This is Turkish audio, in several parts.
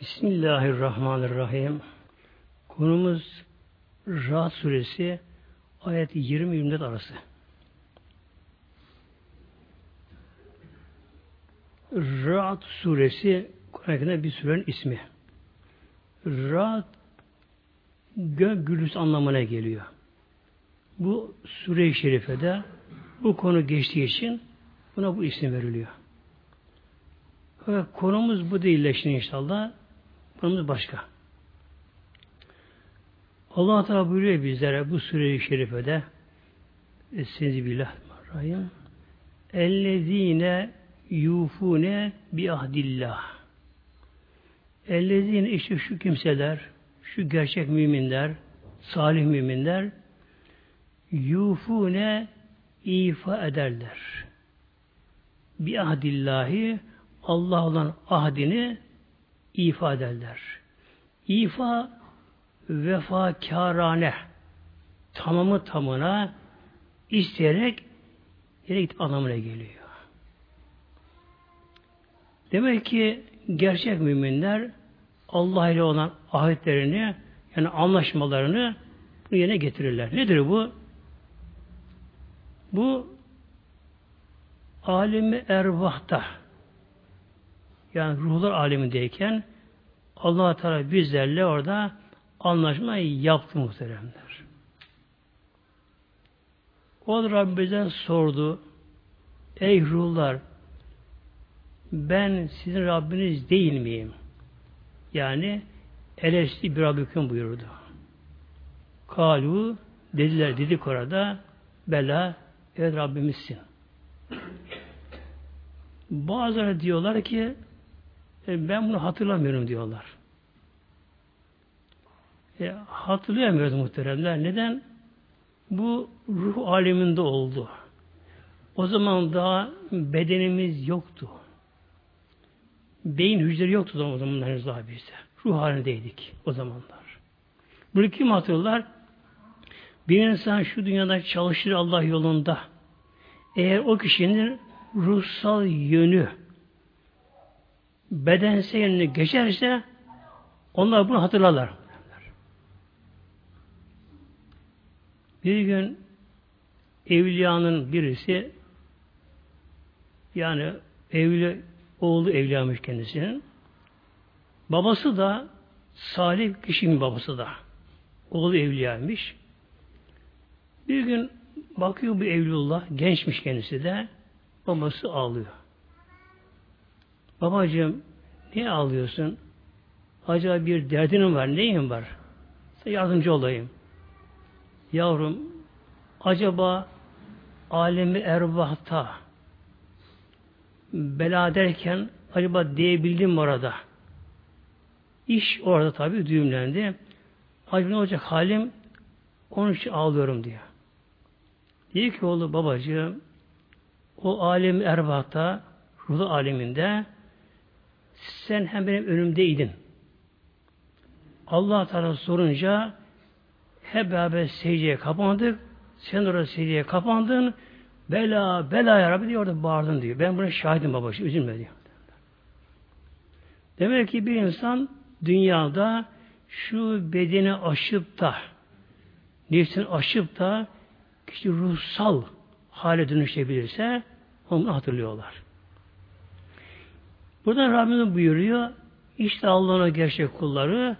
Bismillahirrahmanirrahim. Konumuz Rahat suresi ayet 20-24 arası. Rahat suresi Kur'an'da bir surenin ismi. Rahat gök gürültüsü anlamına geliyor. Bu sure-i şerifede bu konu geçtiği için buna bu isim veriliyor. Fakat konumuz bu değil inşallah. Konumuz başka. Allah Teala buyuruyor bizlere bu sure-i şerifede Estaizu billah rahim Ellezine yufune bi ahdillah Ellezine işte şu kimseler şu gerçek müminler salih müminler yufune ifa ederler. Bi ahdillahi Allah olan ahdini ifa ederler. İfa vefakârane tamamı tamına isteyerek yere git anlamına geliyor. Demek ki gerçek müminler Allah ile olan ahitlerini yani anlaşmalarını yerine getirirler. Nedir bu? Bu alemi ervahta yani ruhlar alemindeyken allah Teala bizlerle orada anlaşma yaptı muhteremler. O Rabbimizden sordu. Ey ruhlar ben sizin Rabbiniz değil miyim? Yani elesti bir Rabbiküm buyurdu. Kalu dediler dedik orada bela evet Rabbimizsin. Bazıları diyorlar ki e, ben bunu hatırlamıyorum diyorlar. E, hatırlayamıyoruz muhteremler. Neden? Bu ruh aleminde oldu. O zaman daha bedenimiz yoktu. Beyin hücreleri yoktu o zamanlar henüz daha bizde. Ruh halindeydik o zamanlar. Bunu kim hatırlar? Bir insan şu dünyada çalışır Allah yolunda. Eğer o kişinin ruhsal yönü bedensel yönünü geçerse onlar bunu hatırlarlar. Bir gün evliyanın birisi yani evli oğlu evliyamış kendisinin. Babası da salih kişinin babası da. Oğlu evliyaymış. Bir gün bakıyor bu evlullah, gençmiş kendisi de. Babası ağlıyor. Babacığım niye ağlıyorsun? Acaba bir derdinin var, neyin var? Size yardımcı olayım. Yavrum, acaba alemi erbahta bela derken acaba diyebildim mi orada? İş orada tabii düğümlendi. Acaba ne olacak halim? Onun için ağlıyorum diyor. Diyor ki oğlu babacığım o alem erbahta ruh aleminde sen hem benim önümdeydin. Allah Teala sorunca hep beraber secdeye kapandık. Sen orada secdeye kapandın. Bela, bela ya Rabbi diyor orada bağırdın diyor. Ben buna şahidim babacı, üzülme diyor. Demek ki bir insan dünyada şu bedeni aşıp da nefsini aşıp da kişi ruhsal hale dönüşebilirse onu hatırlıyorlar. Burada Rabbimiz buyuruyor işte Allah'ın gerçek kulları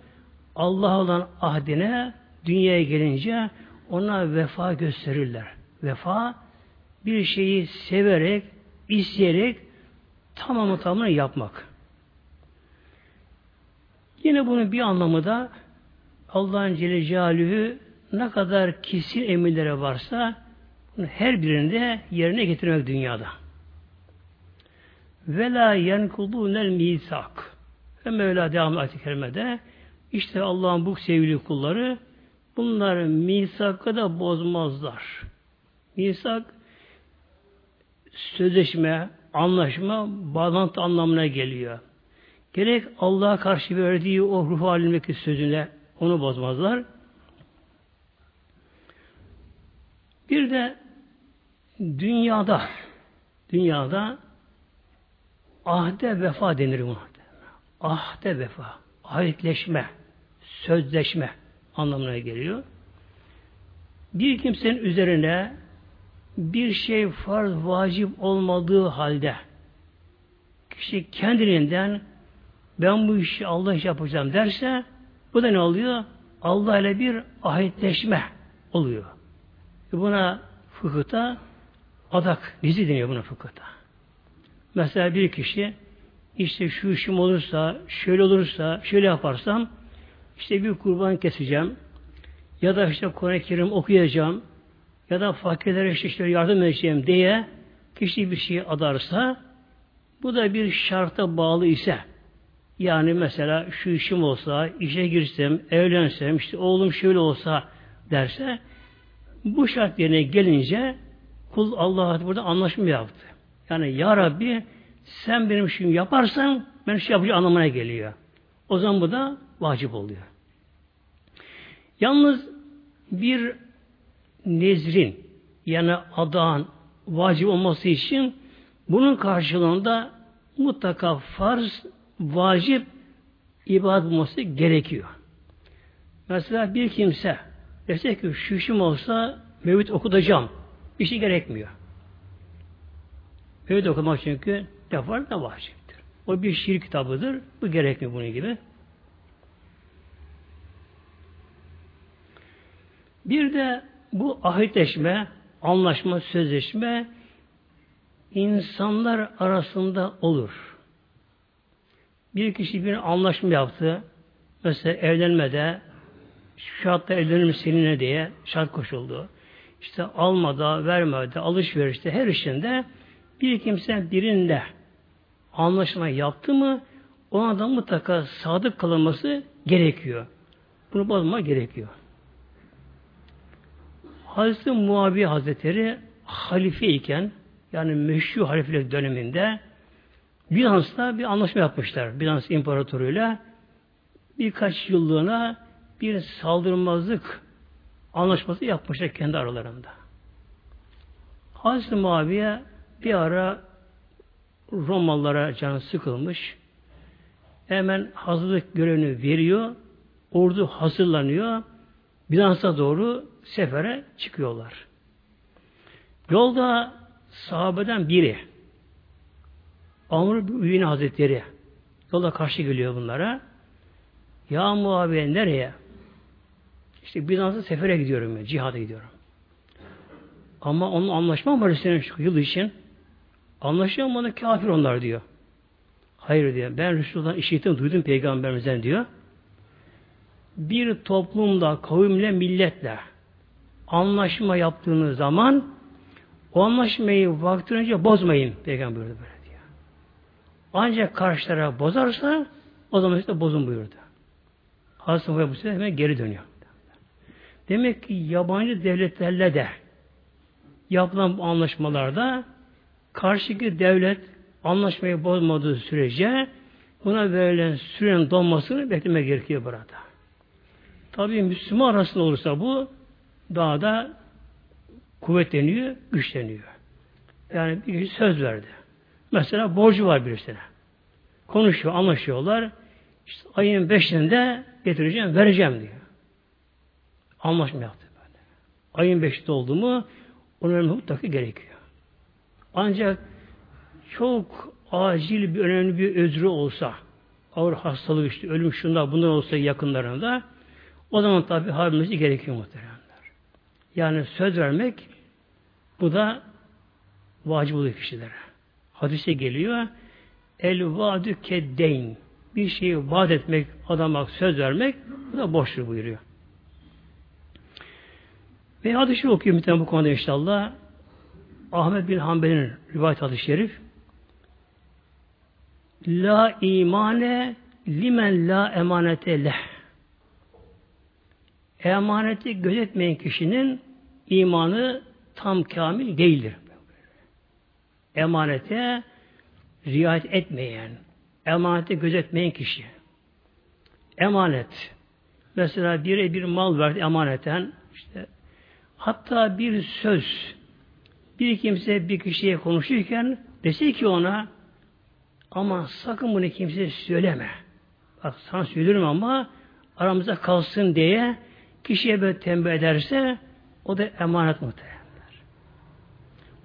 Allah olan ahdine dünyaya gelince ona vefa gösterirler. Vefa bir şeyi severek, isteyerek tamamı tamamını yapmak. Yine bunun bir anlamı da Allah'ın Celle Celaluhu ne kadar kesin emirlere varsa her birinde yerine getirmek dünyada. Ve la yenkudûnel misak. Ve Mevla devam ayet-i kerimede işte Allah'ın bu sevgili kulları bunlar misakı da bozmazlar. Misak sözleşme, anlaşma, bağlantı anlamına geliyor. Gerek Allah'a karşı verdiği o ruh halindeki sözüne onu bozmazlar. Bir de dünyada dünyada ahde vefa denir buna. Ahde vefa. ahitleşme, sözleşme anlamına geliyor. Bir kimsenin üzerine bir şey farz vacip olmadığı halde kişi kendiliğinden ben bu işi Allah iş yapacağım derse bu da ne oluyor? Allah ile bir ahitleşme oluyor. Buna fıkıhta adak, dizi deniyor buna fıkıhta. Mesela bir kişi işte şu işim olursa, şöyle olursa, şöyle yaparsam işte bir kurban keseceğim ya da işte Kur'an-ı Kerim okuyacağım ya da fakirlere işte yardım edeceğim diye kişi bir şey adarsa bu da bir şarta bağlı ise yani mesela şu işim olsa, işe girsem, evlensem, işte oğlum şöyle olsa derse bu şart yerine gelince kul Allah'a burada anlaşma yaptı. Yani Ya Rabbi sen benim işimi yaparsan ben şey yapacağım anlamına geliyor. O zaman bu da vacip oluyor. Yalnız bir nezrin yani adağın vacip olması için bunun karşılığında mutlaka farz, vacip ibadet olması gerekiyor. Mesela bir kimse dese ki şu işim olsa mevlüt okutacağım. Bir şey gerekmiyor. Mevlüt okumak çünkü defa da vaciptir. O bir şiir kitabıdır. Bu gerekmiyor bunun gibi. Bir de bu ahitleşme, anlaşma, sözleşme insanlar arasında olur. Bir kişi bir anlaşma yaptı. Mesela evlenmede şu hatta evlenir mi seninle diye şart koşuldu. İşte almada, vermede, alışverişte her işinde bir kimse birinde anlaşma yaptı mı ona da mutlaka sadık kalınması gerekiyor. Bunu bozma gerekiyor. Hazreti Muaviye Hazretleri halife iken yani meşhur halifelik döneminde Bizans'ta bir anlaşma yapmışlar. Bizans İmparatorluğu'yla birkaç yıllığına bir saldırmazlık anlaşması yapmışlar kendi aralarında. Hazreti Muaviye bir ara Romalılara canı sıkılmış. Hemen hazırlık görevini veriyor. Ordu hazırlanıyor. Bizans'a doğru sefere çıkıyorlar. Yolda sahabeden biri Amr Üyün Hazretleri yolda karşı geliyor bunlara. Ya Muaviye nereye? İşte Bizans'a sefere gidiyorum ben. Cihada gidiyorum. Ama onun anlaşma var şu yıl için. Anlaşıyor mu? Kafir onlar diyor. Hayır diyor. Ben Resulullah'ın işittim, duydum peygamberimizden diyor. Bir toplumda, kavimle, milletle anlaşma yaptığınız zaman o anlaşmayı vakti önce bozmayın. Peygamber böyle diyor. Ancak karşı taraf bozarsa o zaman işte bozun buyurdu. Hazreti bu sefer hemen geri dönüyor. Demek ki yabancı devletlerle de yapılan anlaşmalarda karşıki devlet anlaşmayı bozmadığı sürece buna verilen sürenin donmasını beklemek gerekiyor burada. Tabii Müslüman arasında olursa bu daha da kuvvetleniyor, güçleniyor. Yani bir kişi söz verdi. Mesela borcu var birisine. Konuşuyor, anlaşıyorlar. İşte ayın beşinde getireceğim, vereceğim diyor. Anlaşma yaptı böyle. Ayın beşinde oldu mu onun mutlaka gerekiyor. Ancak çok acil bir önemli bir özrü olsa ağır hastalık işte ölüm şunlar bunlar olsa yakınlarında o zaman tabi harbilmesi gerekiyor muhteremler. Yani söz vermek bu da vacip oluyor kişilere. Hadise geliyor el vadü keddeyn bir şeyi vaat etmek, adama söz vermek bu da boştur buyuruyor. Ve hadisi okuyor muhtemelen bu konuda inşallah. Ahmet bin Hanbel'in rivayet hadis şerif. La imane limen la emanete leh. Emaneti gözetmeyen kişinin imanı tam kamil değildir. Emanete riayet etmeyen, emaneti gözetmeyen kişi. Emanet. Mesela bire bir mal verdi emaneten. işte hatta bir söz bir kimse bir kişiye konuşurken dese ki ona ama sakın bunu kimseye söyleme. bak sana söylüyorum ama aramızda kalsın diye kişiye böyle tembih ederse o da emanet muhteremler.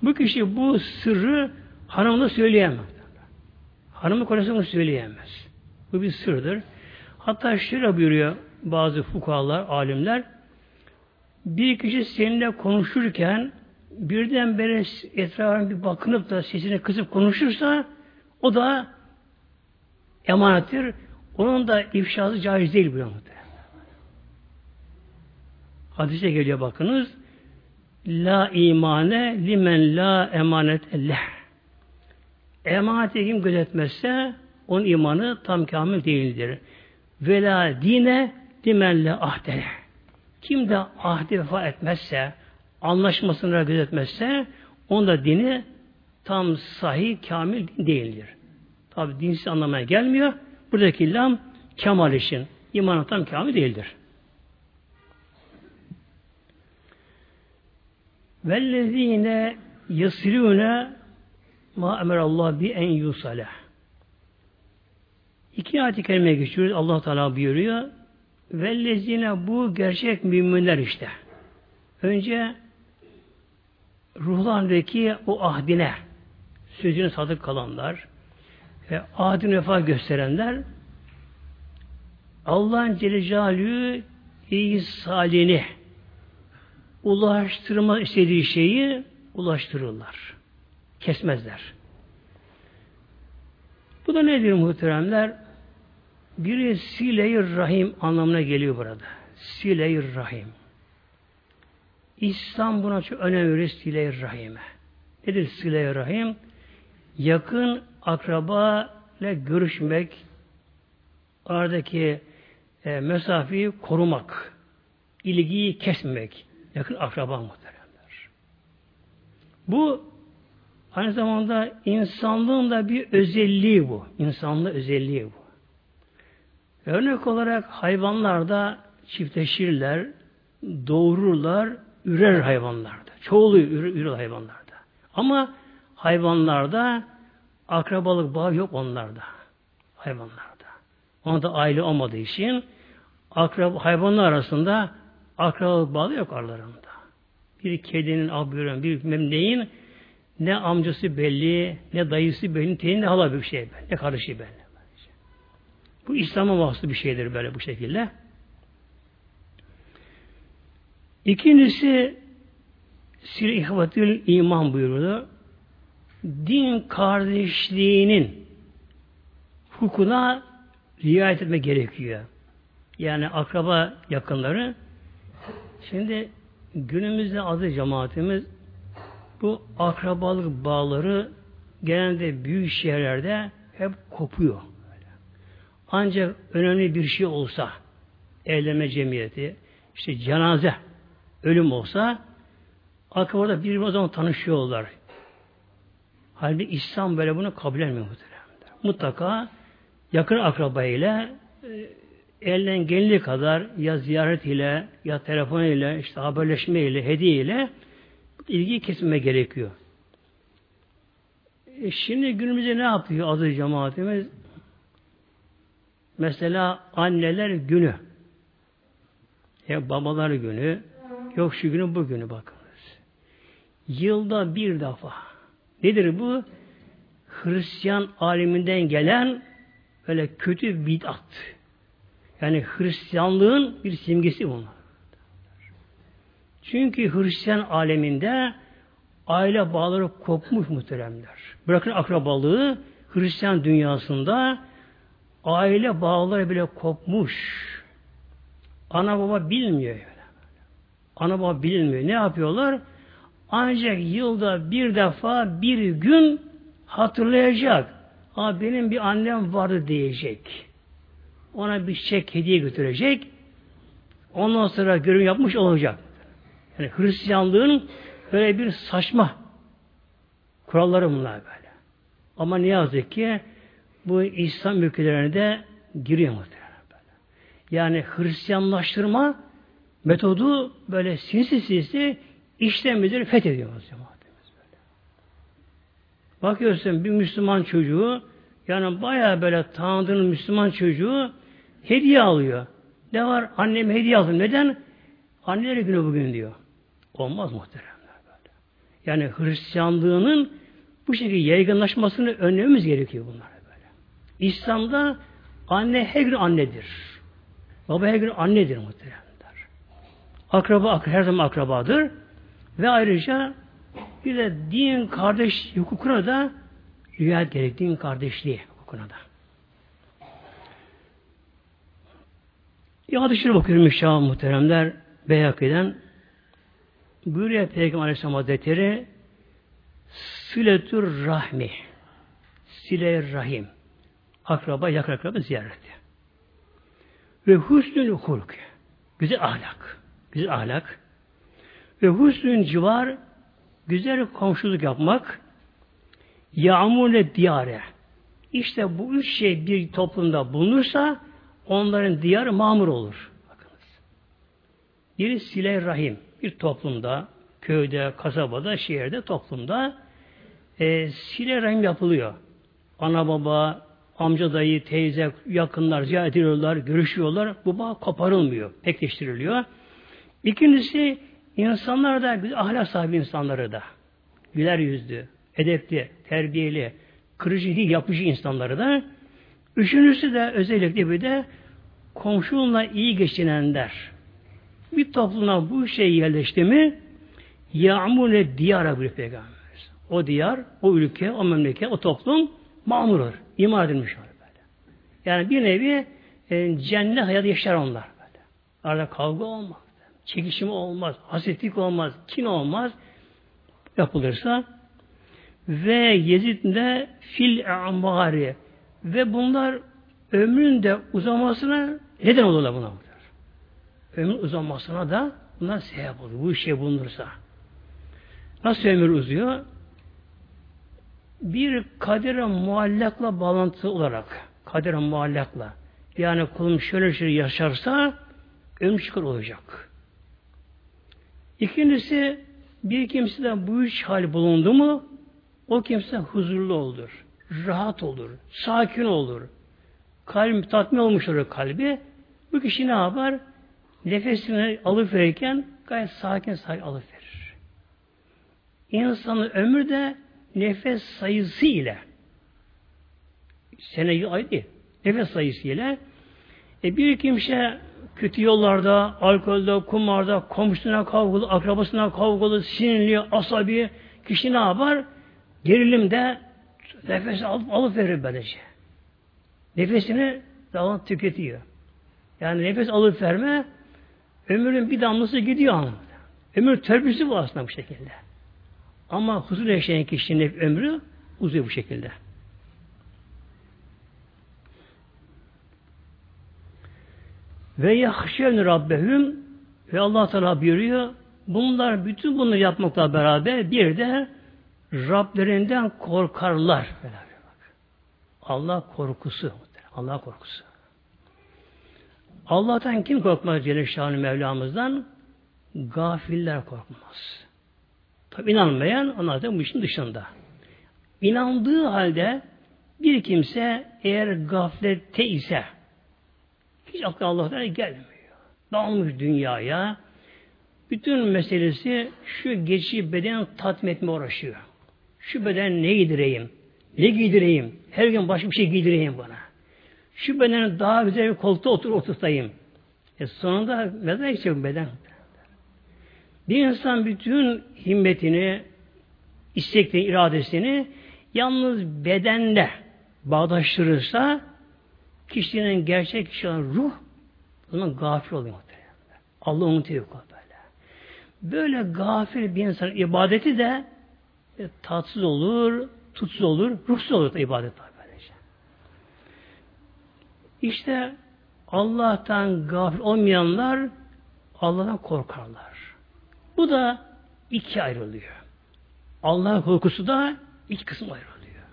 Bu kişi bu sırrı hanımına söyleyemez. Hanımı kocası bunu söyleyemez. Bu bir sırdır. Hatta şöyle buyuruyor bazı fukahalar, alimler. Bir kişi seninle konuşurken birden böyle etrafına bir bakınıp da sesini kısıp konuşursa o da emanettir. Onun da ifşası caiz değil bu Hadise geliyor bakınız. La imane limen la emanet leh. Emaneti kim gözetmezse onun imanı tam kamil değildir. Ve la dine limen la ahdele. Kim de ahdi vefa etmezse, anlaşmasını gözetmezse, onda dini tam sahih, kamil değildir. Tabi dinsiz anlamaya gelmiyor. Buradaki lam kemal için. İmanı tam kamil değildir. Vellezine yasirune ma emerallah bi en yusale. İki ayet-i kerimeye geçiyoruz. Allah Teala buyuruyor. Vellezine bu gerçek müminler işte. Önce ruhlandaki o ahdine sözünü sadık kalanlar ve ahdine vefa gösterenler Allah'ın Celle Celaluhu İsa'lini ulaştırma istediği şeyi ulaştırırlar. Kesmezler. Bu da nedir muhteremler? Biri sile rahim anlamına geliyor burada. sile rahim. İslam buna çok önem verir sile rahime. Nedir sile rahim? Yakın akraba ile görüşmek, aradaki e, mesafeyi korumak, ilgiyi kesmek, yakın akraba muhteremler. Bu aynı zamanda insanlığın da bir özelliği bu. İnsanlığın özelliği bu. Örnek olarak hayvanlarda çiftleşirler, doğururlar, ürer hayvanlarda. Çoğulu ürür hayvanlarda. Ama hayvanlarda akrabalık bağı yok onlarda. Hayvanlarda. Onda aile olmadığı için akrab hayvanlar arasında akrabalık bağı yok aralarında. Bir kedinin, abürün, bir memneğin ne amcası belli, ne dayısı belli, ne hala bir şey belli, ne kardeşi belli. Bu İslam'a mahsus bir şeydir böyle bu şekilde. İkincisi sir ihvatül iman buyurdu. Din kardeşliğinin hukukuna riayet etme gerekiyor. Yani akraba yakınları. Şimdi günümüzde adı cemaatimiz bu akrabalık bağları genelde büyük şehirlerde hep kopuyor. Ancak önemli bir şey olsa, evlenme cemiyeti, işte cenaze, ölüm olsa, akrabada bir o zaman tanışıyorlar. Halbuki İslam böyle bunu kabul etmiyor Mutlaka yakın akrabayla e, elden geldiği kadar ya ziyaret ile ya telefon ile işte haberleşme ile hediye ile ilgiyi kesme gerekiyor. E şimdi günümüzde ne yapıyor adı cemaatimiz? Mesela anneler günü. Ya babalar günü. Yok şu günü bu günü bakınız. Yılda bir defa. Nedir bu? Hristiyan aleminden gelen böyle kötü bid'at. Yani Hristiyanlığın bir simgesi bunlar. Çünkü Hristiyan aleminde aile bağları kopmuş muhteremler. Bırakın akrabalığı Hristiyan dünyasında aile bağları bile kopmuş. Ana baba bilmiyor. Ana baba bilmiyor. Ne yapıyorlar? Ancak yılda bir defa bir gün hatırlayacak. Aa, benim bir annem vardı diyecek. Ona bir çiçek hediye götürecek. Ondan sonra görüm yapmış olacak. Yani Hristiyanlığın böyle bir saçma kuralları bunlar böyle. Ama ne yazık ki bu İslam ülkelerine de giriyor muhtemelen böyle. Yani Hristiyanlaştırma metodu böyle sinsi sinsi işlemleri fethediyoruz cemaatimiz böyle. Bakıyorsun bir Müslüman çocuğu yani bayağı böyle tanıdığın Müslüman çocuğu hediye alıyor. Ne var? Annem hediye aldım. Neden? Anneleri günü bugün diyor. Olmaz muhteremler böyle. Yani Hristiyanlığının bu şekilde yaygınlaşmasını önlememiz gerekiyor bunlar böyle. İslam'da anne her gün annedir. Baba her gün annedir muhteremler. Akraba her zaman akrabadır. Ve ayrıca bir de din kardeş hukukuna da riayet gerek. Din kardeşliği hukukuna da. Ya hadisleri bakıyorum inşallah muhteremler. Beyhaki'den buyuruyor Peygamber Aleyhisselam Hazretleri Siletür Rahmi Sile Rahim akraba yakın akraba ziyareti ve husnül hulk güzel ahlak güzel ahlak ve husnül civar güzel komşuluk yapmak yağmurle diyare işte bu üç şey bir toplumda bulunursa onların diyarı mamur olur. Bakınız. Biri sile rahim. Bir toplumda, köyde, kasabada, şehirde, toplumda e, sile rahim yapılıyor. Ana baba, amca dayı, teyze, yakınlar ziyaret ediyorlar, görüşüyorlar. Bu bağ koparılmıyor, pekleştiriliyor. İkincisi insanlar da ahlak sahibi insanları da güler yüzlü, edepli, terbiyeli, kırıcı değil, yapıcı insanları da Üçüncüsü de özellikle bir de komşunla iyi geçinenler. Bir topluma bu şey yerleşti mi yağmurle diyara bir peygamber. O diyar, o ülke, o memleket, o toplum mamur olur. İmar edilmiş olur böyle. Yani bir nevi e, cennet hayatı yaşar onlar böyle. Arada kavga olmaz. Çekişim olmaz. Hasetlik olmaz. Kin olmaz. Yapılırsa ve Yezid de fil amari ve bunlar ömrün de uzamasına neden olurlar buna? Ömrün uzamasına da bunlar sebep olur. Bu işe bulunursa. Nasıl ömür uzuyor? Bir kadere muallakla bağlantı olarak kadere muallakla yani kulum şöyle şöyle yaşarsa ömür çıkar olacak. İkincisi bir kimseden bu üç hal bulundu mu o kimse huzurlu olur rahat olur, sakin olur. Kalbi tatmin olmuş olur kalbi. Bu kişi ne yapar? Nefesini alıp verirken gayet sakin sakin alıp verir. İnsanın ömrü de nefes sayısı ile sene ay değil. Nefes sayısı ile e bir kimse kötü yollarda, alkolde, kumarda, komşusuna kavgalı, akrabasına kavgalı, sinirli, asabi kişi ne yapar? Gerilimde Nefes alıp, alıp verir böylece. Nefesini daha tüketiyor. Yani nefes alıp verme ömrün bir damlası gidiyor anlamda. Ömür törpüsü bu aslında bu şekilde. Ama huzur yaşayan kişinin ömrü uzuyor bu şekilde. Ve yahşevni rabbehüm ve Allah Teala buyuruyor bunlar bütün bunları yapmakla beraber bir de Rablerinden korkarlar. Allah korkusu. Allah korkusu. Allah'tan kim korkmaz Celle Şanlı Mevlamızdan? Gafiller korkmaz. Tabi inanmayan onlar da bu işin dışında. İnandığı halde bir kimse eğer gaflette ise hiç aklı Allah'tan gelmiyor. Dağılmış dünyaya bütün meselesi şu geçici beden tatmin etme uğraşıyor. Şu beden ne giydireyim? Ne giydireyim? Her gün başka bir şey giydireyim bana. Şu bedeni daha güzel bir koltukta otur oturtayım. E sonunda mezar geçecek beden. Bir insan bütün himmetini, istekli iradesini yalnız bedenle bağdaştırırsa kişinin gerçek kişi olan ruh o zaman gafil oluyor. Allah unutuyor böyle. Böyle gafil bir insan ibadeti de e, tatsız olur, tutsuz olur, ruhsuz olur da ibadet var böylece. İşte Allah'tan gafil olmayanlar Allah'tan korkarlar. Bu da iki ayrılıyor. Allah korkusu da iki kısım ayrılıyor.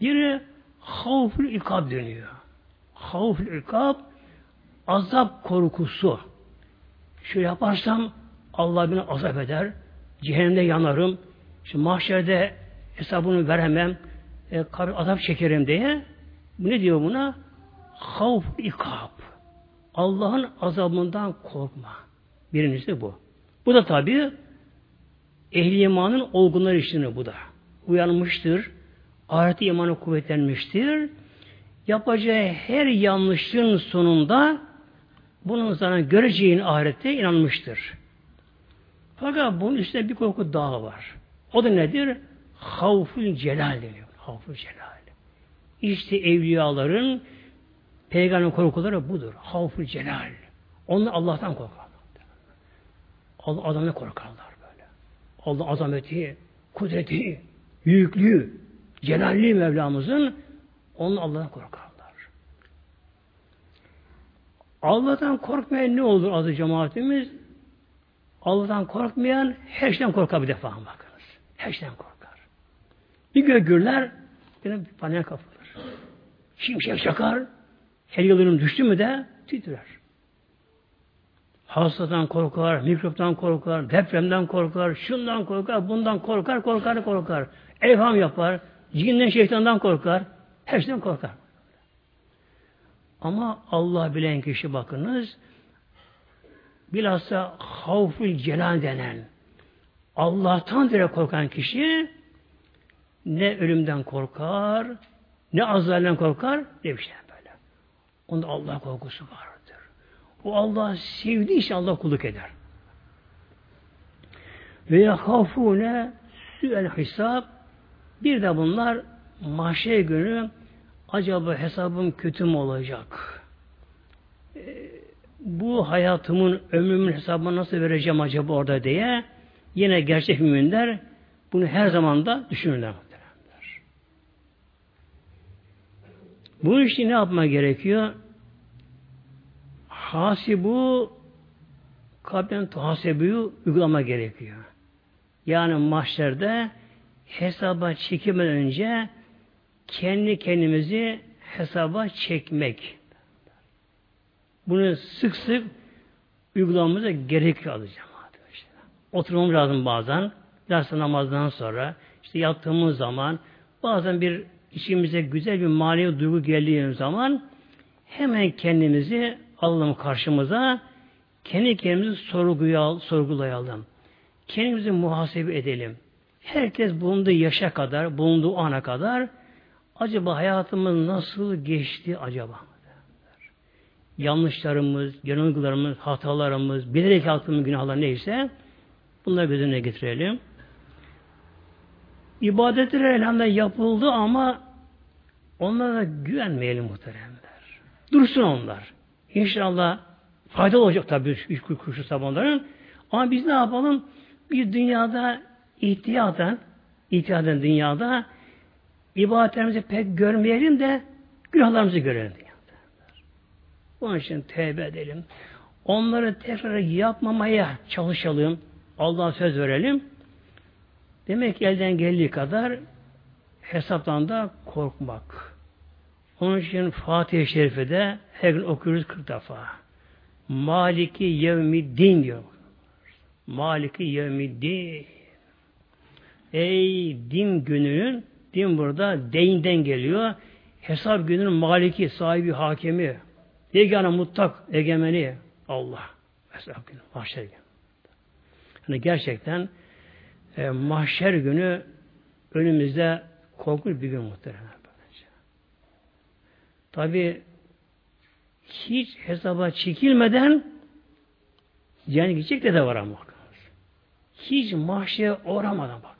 Biri havful ikab dönüyor. Havful ikab azap korkusu. Şu yaparsam Allah beni azap eder. Cehennemde yanarım. Şimdi mahşerde hesabını veremem, e, kabir azap çekerim diye bu ne diyor buna? Havf ikab. Allah'ın azabından korkma. Birincisi bu. Bu da tabi ehli imanın olgunlar işini bu da. Uyanmıştır. Ahireti imanı kuvvetlenmiştir. Yapacağı her yanlışın sonunda bunun sana göreceğin ahirette inanmıştır. Fakat bunun üstünde bir korku daha var. O da nedir? Havful celal deniyor. Havful celal. İşte evliyaların peygamberin korkuları budur. Havful celal. Onlar Allah'tan korkarlar. Allah adamına korkarlar böyle. Allah azameti, kudreti, büyüklüğü, celalli Mevlamızın onun Allah'tan korkarlar. Allah'tan korkmayan ne olur adı cemaatimiz? Allah'tan korkmayan her şeyden korkar bir defa bakınız. Her şeyden korkar. Bir gögürler yine bir paniğe kapılır. Şimşek çakar her yıldırım düştü mü de titrer. Hastadan korkar, mikroptan korkar, depremden korkar, şundan korkar, bundan korkar, korkar, korkar. Evham yapar, cinden şeytandan korkar, her şeyden korkar. Ama Allah bilen kişi bakınız, bilhassa havfül celal denen Allah'tan direkt korkan kişi ne ölümden korkar, ne azalden korkar, ne bir şey böyle. Onda Allah korkusu vardır. O Allah sevdiği Allah kulluk eder. Ve yahafune sü'el hesap bir de bunlar mahşer günü acaba hesabım kötü mü olacak? Ee, bu hayatımın, ömrümün hesabını nasıl vereceğim acaba orada diye yine gerçek müminler bunu her zaman da düşünürler. Bu işi ne yapma gerekiyor? Hasibu kablen tuhasebuyu uygulama gerekiyor. Yani mahşerde hesaba çekilmeden önce kendi kendimizi hesaba çekmek. Bunu sık sık uygulamamıza gerekiyor alacağım. İşte. Oturmamız lazım bazen. Ders namazdan sonra işte yattığımız zaman bazen bir içimize güzel bir manevi duygu geldiği zaman hemen kendimizi alalım karşımıza kendi kendimizi sorguya, sorgulayalım. Kendimizi muhasebe edelim. Herkes bulunduğu yaşa kadar, bulunduğu ana kadar acaba hayatımız nasıl geçti acaba? Yanlışlarımız, yanılgılarımız, hatalarımız, bilerek yaptığımız günahlar neyse bunları göz önüne getirelim. İbadetler elhamdülillah yapıldı ama onlara güvenmeyelim muhteremler. Dursun onlar. İnşallah faydalı olacak tabii üç kuruşu sabahların. Ama biz ne yapalım? Bir dünyada ihtiyaten, ihtiyaten dünyada ibadetlerimizi pek görmeyelim de günahlarımızı görelim. Onun için tevbe edelim. Onları tekrar yapmamaya çalışalım. Allah'a söz verelim. Demek ki elden geldiği kadar hesaptan da korkmak. Onun için Fatih-i Şerife'de her gün okuyoruz 40 defa. Maliki yevmiddin diyor. Maliki yevmiddin. Ey din gününün, din burada deyinden geliyor. Hesap gününün maliki, sahibi, hakemi, yegane mutlak, egemeni Allah. Hesap günü, mahşer günü. Yani gerçekten e, mahşer günü önümüzde korkunç bir gün muhtemelen. Tabi hiç hesaba çekilmeden yani gidecek de, de var ama. Hiç mahşere uğramadan bakınız.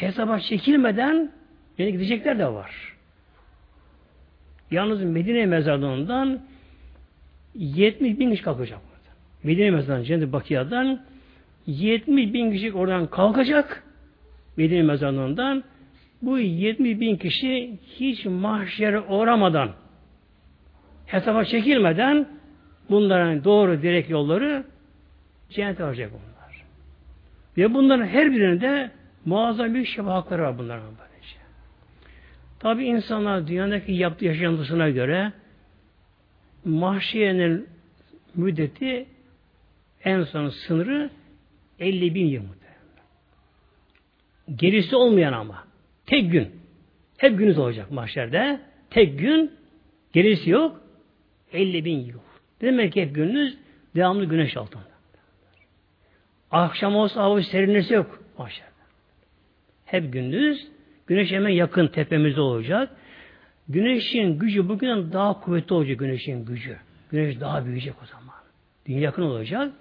Hesaba çekilmeden yani gidecekler de var. Yalnız Medine mezarlığından 70 bin kişi kalkacak. Medine mezarlığından Cennet-i Bakiya'dan 70 bin kişi oradan kalkacak Medine mezarlığından bu 70 bin kişi hiç mahşere uğramadan hesaba çekilmeden bunların doğru direkt yolları cennete varacak bunlar. Ve bunların her birinde muazzam bir şefa hakları var bunların böylece. Tabi insanlar dünyadaki yaptığı yaşantısına göre mahşerenin müddeti en son sınırı 50 bin yıl Gerisi olmayan ama. Tek gün. Hep günüz olacak mahşerde. Tek gün. Gerisi yok. 50 bin yıl. Demek ki hep gündüz devamlı güneş altında. Akşam olsa hava serinlesi yok. Maşallah. Hep gündüz güneş hemen yakın tepemizde olacak. Güneşin gücü bugün daha kuvvetli olacak güneşin gücü. Güneş daha büyüyecek o zaman. Dünya yakın olacak.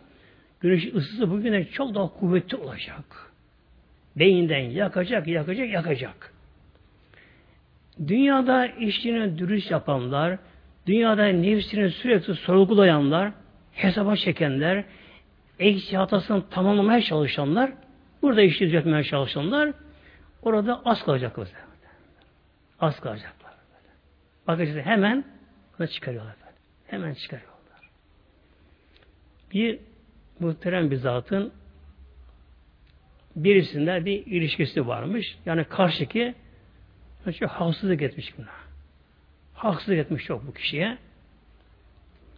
Güneş ısısı bugüne çok daha kuvvetli olacak. Beyinden yakacak, yakacak, yakacak. Dünyada işini dürüst yapanlar, dünyada nefsini sürekli sorgulayanlar, hesaba çekenler, eksi hatasını tamamlamaya çalışanlar, burada işi düzeltmeye çalışanlar, orada az kalacaklar. Az kalacaklar. Bakın hemen bunu çıkarıyorlar. Hemen çıkarıyorlar. Bir muhterem bir zatın birisinde bir ilişkisi varmış. Yani karşıki çok haksızlık etmiş buna. Haksızlık etmiş çok bu kişiye.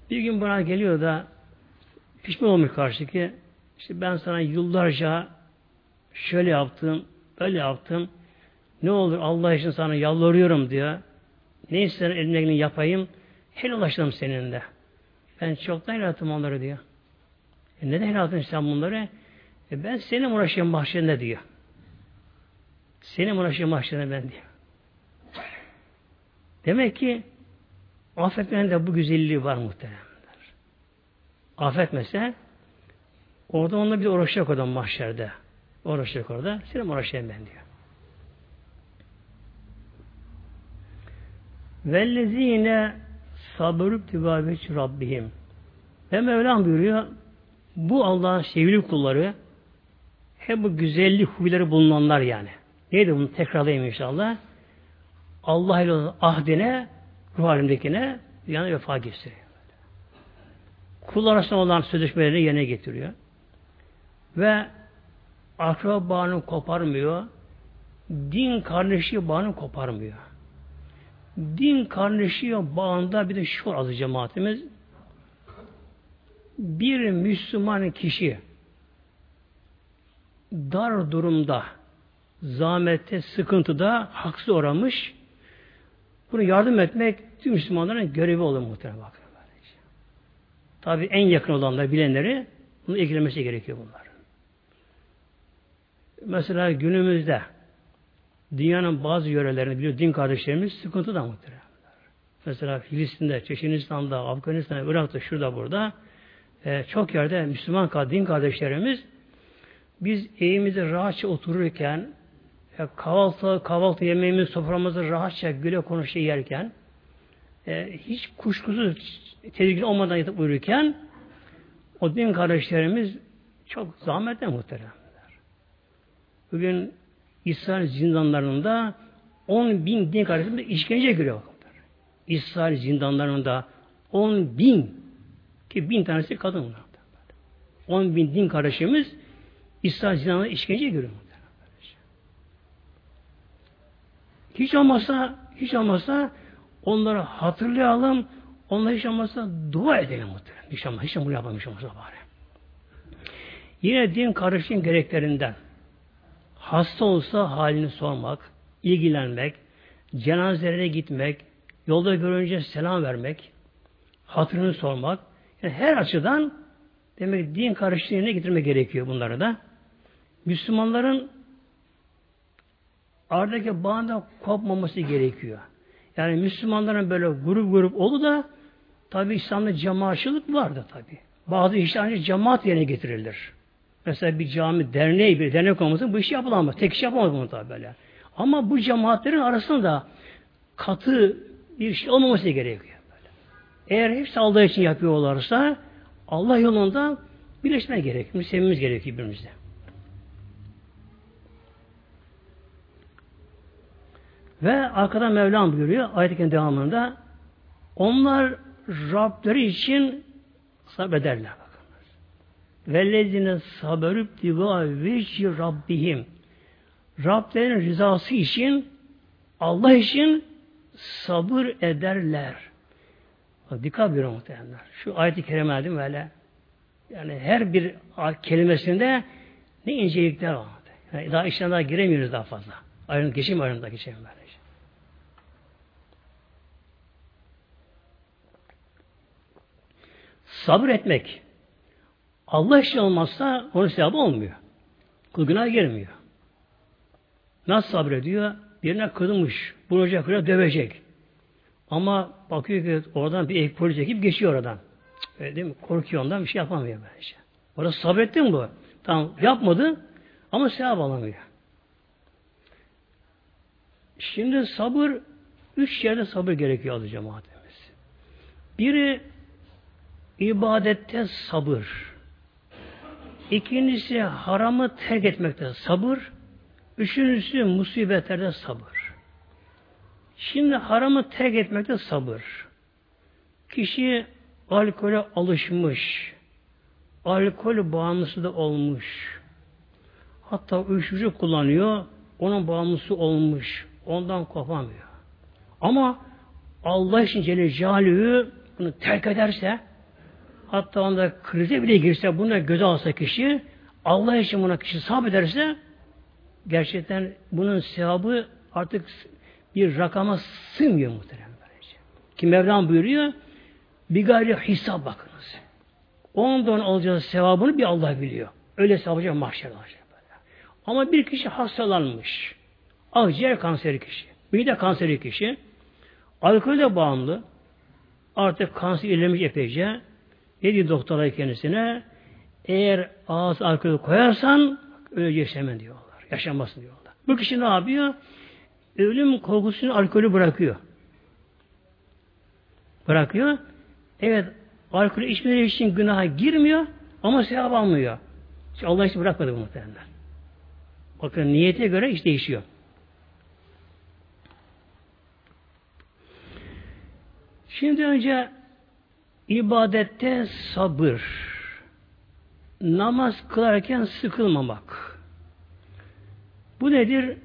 Bir gün buna geliyor da pişman olmuş karşıki. İşte ben sana yıllarca şöyle yaptım, böyle yaptım. Ne olur Allah için sana yalvarıyorum diyor. Ne isterim elimden yapayım. Helallaşalım seninle. Ben çoktan yarattım onları diyor. E neden yarattın sen bunları? E ben senin uğraşıyorum mahşerinde diyor. Senin uğraşıyorum mahşerinde ben diyor. Demek ki affetmenin de bu güzelliği var muhteremler. Affetmese orada onunla bir uğraşacak orada mahşerde. Uğraşacak orada. Senin uğraşıyorum ben diyor. Vellezine sabırıp tigâbeç Rabbihim. Ve Mevlam buyuruyor bu Allah'ın sevgili kulları hep bu güzellik huyları bulunanlar yani. Neydi bunu tekrarlayayım inşallah. Allah ile ahdine ruh halimdekine yani vefa gösteriyor. Kul arasında olan sözleşmelerini yerine getiriyor. Ve akraba bağını koparmıyor. Din kardeşi bağını koparmıyor. Din kardeşi bağında bir de şu azı cemaatimiz bir Müslüman kişi dar durumda, zahmette, sıkıntıda haksız uğramış, bunu yardım etmek tüm Müslümanların görevi olur muhtemelen. Tabi en yakın olanlar, bilenleri bunu ilgilenmesi gerekiyor bunlar. Mesela günümüzde dünyanın bazı yörelerinde biliyor din kardeşlerimiz sıkıntı da muhtemelen. Mesela Filistin'de, Çeşenistan'da, Afganistan'da, Irak'ta, şurada, burada e, çok yerde Müslüman din kardeşlerimiz biz evimizde rahatça otururken e, kahvaltı, kahvaltı yemeğimiz soframızı rahatça güle konuşa yerken e, hiç kuşkusuz tedirgin olmadan yatıp uyurken o din kardeşlerimiz çok zahmetle muhteremler. Bugün İsrail zindanlarında 10 bin din kardeşimiz işkence görüyor. İsrail zindanlarında 10 bin ki bin tanesi kadın bunlar. On bin din kardeşimiz İsrail zinanında işkence görüyor. Hiç olmazsa hiç olmazsa onları hatırlayalım, onlara hiç olmazsa dua edelim muhtemelen. Hiç olmazsa, hiç yapalım hiç olmazsa bari. Yine din kardeşliğin gereklerinden hasta olsa halini sormak, ilgilenmek, cenazelere gitmek, yolda görünce selam vermek, hatırını sormak, yani her açıdan demek din karıştığına getirmek gerekiyor bunları da. Müslümanların aradaki bağında kopmaması gerekiyor. Yani Müslümanların böyle grup grup oldu da tabi İslam'da cemaatçılık vardı tabi. Bazı işler ancak cemaat yerine getirilir. Mesela bir cami, derneği, bir dernek olması bu işi yapılamaz. Tek kişi yapamaz bunu tabi böyle. Ama bu cemaatlerin arasında katı bir şey olmaması gerekiyor. Eğer hepsi Allah için yapıyorlarsa Allah yolunda birleşme gerekiyor. Sevmemiz gerekiyor birbirimizde. Ve arkadan Mevlam buyuruyor ayet devamında onlar Rableri için sabrederler. Vellezine saberüp diva veci Rabbihim Rablerin rızası için Allah için sabır ederler. Bak, dikkat buyuruyor muhtemelenler. Şu ayet-i kerimelerden böyle yani her bir kelimesinde ne incelikler var. Yani daha işlerine daha giremiyoruz daha fazla. Ayrıntı geçeyim ayrıntı geçeyim böyle. sabır etmek. Allah için olmazsa onun sevabı olmuyor. Kul günah girmiyor. Nasıl sabrediyor? Birine kırılmış. Vuracak, kıracak, dövecek. Ama bakıyor ki oradan bir polis çekip geçiyor oradan. Öyle değil mi? Korkuyor ondan bir şey yapamıyor bence. Orada sabretti mi bu? Tamam yapmadı ama sevap alamıyor. Şimdi sabır üç yerde sabır gerekiyor adı cemaatimiz. Biri ibadette sabır. İkincisi haramı terk etmekte sabır. Üçüncüsü musibetlerde sabır. Şimdi haramı terk etmekte sabır. Kişi alkole alışmış, alkol bağımlısı da olmuş. Hatta uyuşturucu kullanıyor, onun bağımlısı olmuş. Ondan kopamıyor. Ama Allah için Celle Celaluhu bunu terk ederse hatta onda krize bile girse buna göze alsa kişi Allah için buna kişi sabrederse gerçekten bunun sevabı artık bir rakama sığmıyor muhterem böylece. Ki Mevlam buyuruyor bir gayri hesap bakınız. Ondan alacağı sevabını bir Allah biliyor. Öyle sevabı mahşer olacak. Ama bir kişi hastalanmış. Akciğer kanseri kişi. Mide kanseri kişi. Alkolde bağımlı. Artık kanser ilerlemiş epeyce. Ne diyor doktora kendisine? Eğer ağız alkolü koyarsan öleceksin hemen diyorlar. Yaşanmasın diyorlar. Bu kişi ne yapıyor? Ölüm korkusunu alkolü bırakıyor. Bırakıyor. Evet alkolü içmeleri için günaha girmiyor ama sevap almıyor. İşte Allah için bırakmadı bu muhtemelen. Bakın niyete göre iş değişiyor. Şimdi önce ibadette sabır. Namaz kılarken sıkılmamak. Bu nedir?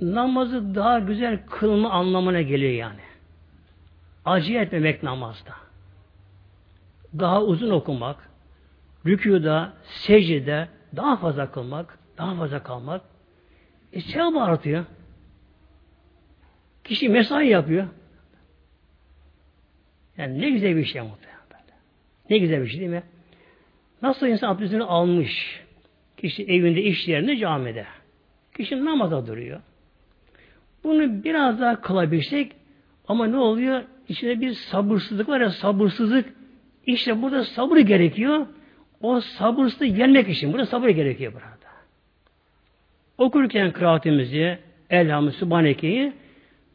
Namazı daha güzel kılma anlamına geliyor yani. Acı etmemek namazda. Daha uzun okumak, rükuda, secde daha fazla kılmak, daha fazla kalmak. E sevap artıyor. Kişi mesai yapıyor. Yani ne güzel bir şey muhtemelen. Ne güzel bir şey değil mi? Nasıl insan abdestini almış, kişi evinde, iş yerinde, camide. Kişi namaza duruyor. Bunu biraz daha kılabilsek ama ne oluyor? İçinde bir sabırsızlık var ya sabırsızlık. İşte burada sabır gerekiyor. O sabırsızlığı yenmek için burada sabır gerekiyor burada. Okurken kıraatimizi Elhamdülillah Sübhaneke'yi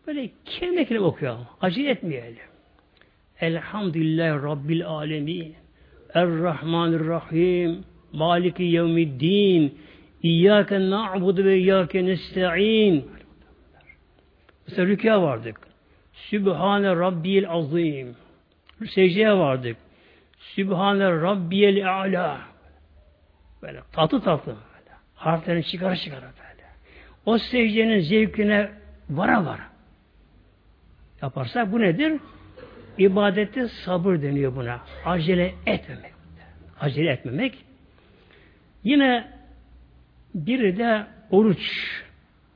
böyle kelime kelime okuyalım. Acele etmeyelim. Elhamdülillah Rabbil Alemin. Errahmanirrahim. Maliki yevmiddin. İyyâke na'budu ve iyyâke nesta'in. Mesela rükâ vardık. Sübhane Rabbiyel azim. Secdeye vardık. Sübhane Rabbiyel a'la. Böyle tatlı tatlı böyle. Harflerini çıkara çıkara böyle. O secdenin zevkine vara vara. Yaparsak bu nedir? İbadette sabır deniyor buna. Acele etmemek. Acele etmemek. Yine biri de oruç.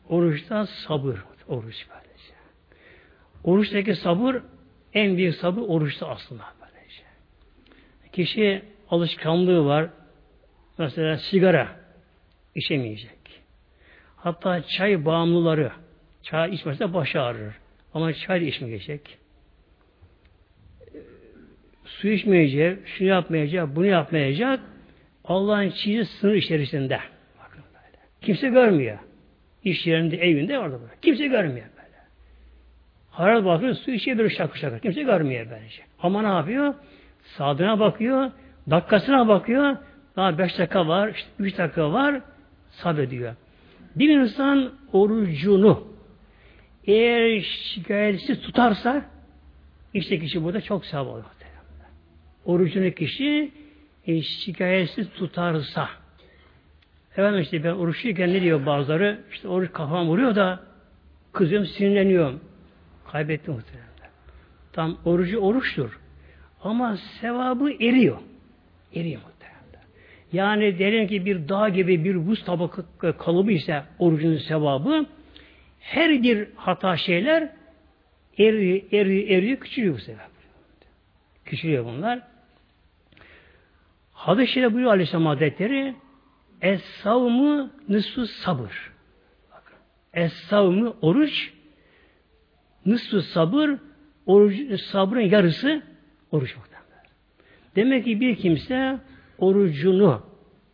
Oruçta sabır. Oruç böylece. Oruçtaki sabır en büyük sabır oruçta aslında böylece. Kişi alışkanlığı var. Mesela sigara içemeyecek. Hatta çay bağımlıları çay içmezse baş ağrır. Ama çay da içmeyecek su içmeyecek, şunu yapmayacak, bunu yapmayacak. Allah'ın çiğni sınır içerisinde. Bakın böyle. Kimse görmüyor. İş yerinde, evinde orada böyle. Kimse görmüyor böyle. Haral bakıyor, su içiyor böyle şakır şakır. Kimse görmüyor böylece. Ama ne yapıyor? Saatine bakıyor, dakikasına bakıyor. Daha beş dakika var, işte üç dakika var. Sabrediyor. Bir insan orucunu eğer şikayetsiz tutarsa işte kişi burada çok sevap oluyor orucunu kişi e, şikayetsiz tutarsa efendim işte ben oruçluyken ne diyor bazıları işte oruç kafam vuruyor da kızıyorum sinirleniyorum. Kaybettim muhtemelen. Tam orucu oruçtur. Ama sevabı eriyor. Eriyor muhtemelen. Yani diyelim ki bir dağ gibi bir buz tabakı kalıbı ise orucun sevabı her bir hata şeyler eriyor, eriyor, eriyor, küçülüyor bu sefer. Küçülüyor bunlar. Hadis-i Şerif buyuruyor Aleyhisselam Hazretleri Es-savmu nısfu sabır. Es-savmu oruç nısfu sabır oruç, sabrın yarısı oruç muhtemelen. Demek ki bir kimse orucunu